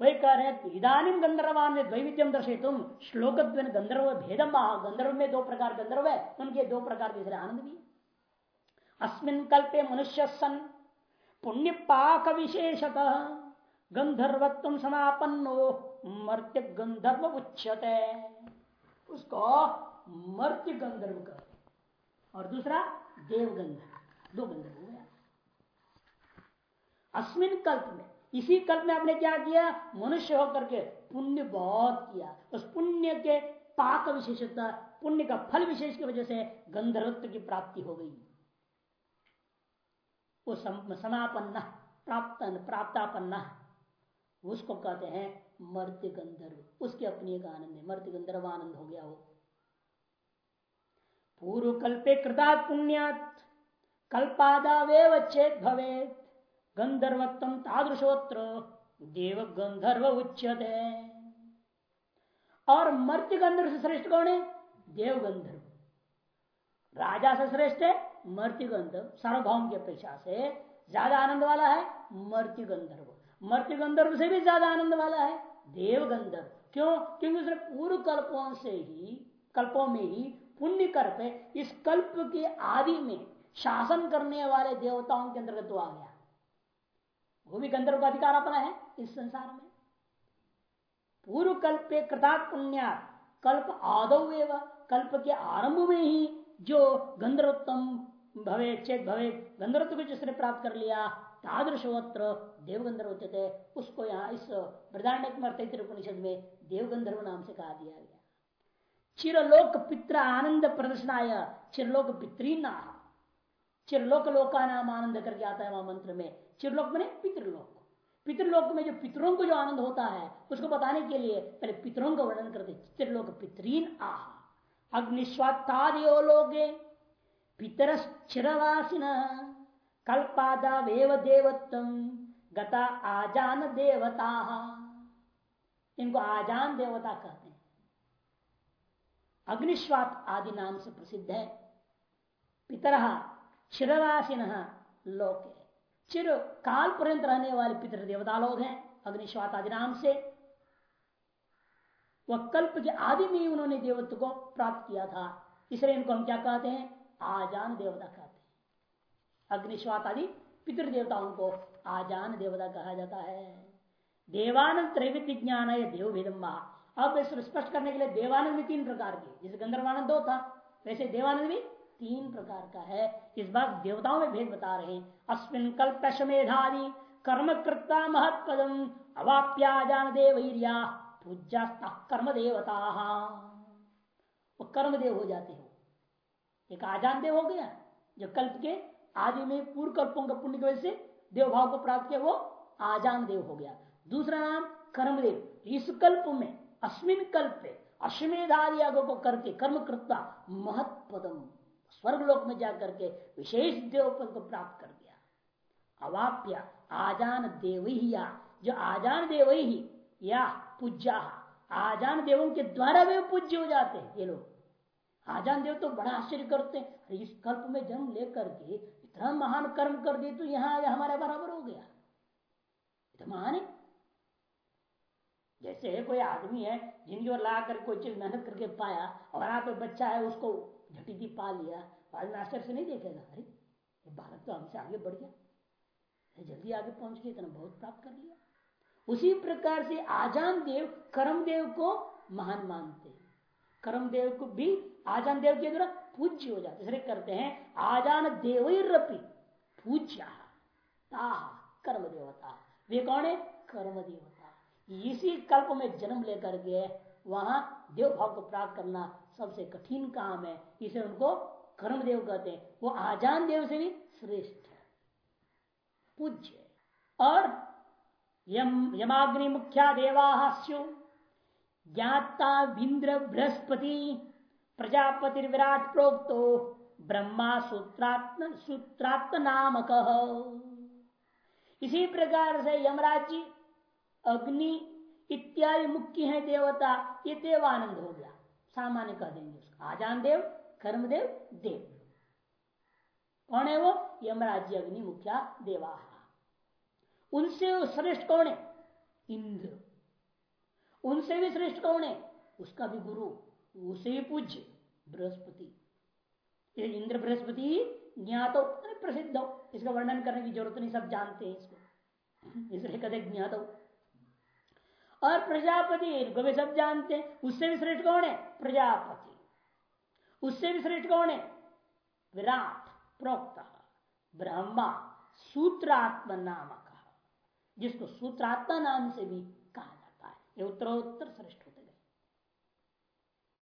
वही कह रहे हैं इधानी गंधर्वान ने द्वैविध्यम दर्शे तुम श्लोक गंधर्व भेदम गंधर्व में दो प्रकार गंधर्व है, उनके दो प्रकार के आनंद भी अस्मिन कल्पे मनुष्य सन पुण्य पाक विशेषतः गंधर्वत्व समापन्नो मर्त्य गंधर्व उच्चते उसको मर्त्य गंधर्व कर और दूसरा देव गंधर्व दो गंधर्व हो गया। अस्मिन कल्प में, इसी कल्प में आपने क्या किया? मनुष्य होकर के पुण्य बहुत किया। उस पुण्य के पाक विशेषता पुण्य का फल विशेष की वजह से गंधर्वत्व की प्राप्ति हो गई। वो समापन्न, प्राप्त, प्राप्तापन्न। उसको कहते हैं मर्त्य गंधर्व। उसकी अपनी एक आनंद है मर्त्य गंधर्व आनंद हो गया वो पूर्व कल्पे कृता पुण्यात, कल्पादावेव चेत भवे गंधर्वत्म तादृशोत्र देव गंधर्व उच्चते और मर्त्य गंधर्व से श्रेष्ठ कौन है? देव गंधर्व। राजा से श्रेष्ठ है मर्त्य गंधर्व सार्वभौम की अपेक्षा से ज़्यादा आनंद वाला है मर्त्य गंधर्व मर्त्य गंधर्व से भी ज़्यादा आनंद वाला है देव गंधर्व क्यों? क्योंकि उसने पूर्व कल्पों से ही, कल्पों में ही पुण्य कर पे इस कल्प के आदि में शासन करने वाले देवताओं के अंतर्गत आ गया। वो भी गंधर्व का अधिकार अपना है इस संसार में। पूर्व कल्प कृतात् पुण्य कल्प आदौ कल्प के आरंभ में ही जो गंधर्वोत्तम भवे चेत भवे गंधर्व को जिसने प्राप्त कर लिया तादृशवत्र देवगंधर्व उच्चते उसको यहाँ इस बृदारण्य उपनिषद में देवगंधर्व नाम से कहा दिया गया। चिरलोक पित्र आनंद प्रदर्शनाय चिरलोक पितृना चिरलोक लोका नाम आनंद करके आता है वहाँ मंत्र में। चिरलोक मैंने पितृलोक। पितृलोक में जो पितरों को जो आनंद होता है, उसको बताने के लिए पहले पितरों का वर्णन करते चित्रलोक पितरीन आह अग्निस्वात्तादियो लोगे पितरश्चिरवासिन। कल्पादावेव देवत्व, गता आजान देवता। इनको आजान देवता कहते हैं। अग्निश्वात आदि नाम से प्रसिद्ध है। पितर चिरवासिन लोक। चिर काल पर्यंत रहने वाले पितर देवता लोग हैं, अग्निश्वात आदि नाम से। वह कल्प के आदि में ही उन्होंने देवत्व को प्राप्त किया था। इसलिए इनको हम क्या कहते हैं? आजान देवता कहते हैं। अग्निश्वात आदि पितृदेवताओं को आजान देवता कहा जाता है। देवानंद त्रैवित ज्ञान है, देव भेदम्बा अब स्पष्ट करने के लिए देवानंद भी तीन प्रकार के। जैसे गंधर्वानंद दो था, वैसे देवानंद भी तीन प्रकार का है। इस बार देवताओं में भेद बता रहे हैं। अस्मिन कल्प मेधादि कर्म कृता महत्पदम अवाप्याजान देवैर्या पूजा कर्म देवता वो कर्म देव हो जाते हो एक आजान देव हो गया। जो कल्प के आदि में पूर्व कल्पों का पुण्य की वजह से देव भाव को प्राप्त किया, वो आजान देव हो गया। दूसरा नाम कर्मदेव। इस कल्प में अश्विन कल्प अश्वेध आदि यागों को करके कर्म करता महत्पदम स्वर्ग लोक में जाकर के विशेष देव पद को प्राप्त कर दिया। अवाप्य आजान देव ही या जो आजान देव ही या पूजा आजान देवों के द्वारा वे पूज्य हो जाते हैं, ये लोग। आजान देव तो बड़ा आश्चर्य करते हैं। इस कल्प में जन्म लेकर के इतना महान कर्म कर दिए तो यहाँ आगे हमारे बराबर हो गया। इतना महान है। जैसे कोई आदमी है, ज़िंदगी और ला कर कोई चीज़ मेहनत करके पाया, और आप बच्चा है, उसको झटी पा लिया, बाद में आश्चर्य से नहीं देखेगा। अरे बालक तो हमसे आगे बढ़ गया। जल्दी आगे पहुँच गया, इतना बहुत प्राप्त कर लिया। उसी प्रकार से आजान देव कर्म देव को महान मानते कर्म देव को भी आजान देव के द्वारा पूज्य हो जाते। इसलिए करते हैं, आजान देवरपी पूज्य कर्म देवता वे कौन है? कर्म देवता इसी कल्प में जन्म लेकर के वहाँ देव भाव को प्राप्त करना सबसे कठिन काम है। इसे उनको कर्म देव कहते हैं। वो आजान देव से भी श्रेष्ठ है। पूज्य। और यम यमाग्नि मुख्या देवा ज्ञाता विंद्र बृहस्पति प्रजापति विराट प्रोक्तो ब्रह्मा सूत्रात्म सूत्रात्म नामक इसी प्रकार से यमराज जी, अग्नि इत्यादि मुख्य है देवता, ये देवानंद हो गया। सामान्य कह देंगे उसका। आजान देव कर्मदेव, देव। कौन है वो? यमराज्य अग्नि मुख्या देवा उनसे श्रेष्ठ कौन है? इंद्र। उनसे भी श्रेष्ठ कौन है? उसका भी गुरु। उसे पूज्य बृहस्पति। इंद्र बृहस्पति ज्ञात हो प्रसिद्ध हो। इसका वर्णन करने की ज़रूरत नहीं, सब जानते हैं इसको। इसलिए कहते ज्ञात। और प्रजापति, इनको भी सब जानते हैं। उससे भी श्रेष्ठ कौन है? प्रजापति। उससे भी श्रेष्ठ कौन है? विराट, प्रोक्त, ब्रह्मा, सूत्रात्म नामक। जिसको सूत्रात्मा नाम से भी कहा जाता है। ये उत्तरोत्तर श्रेष्ठ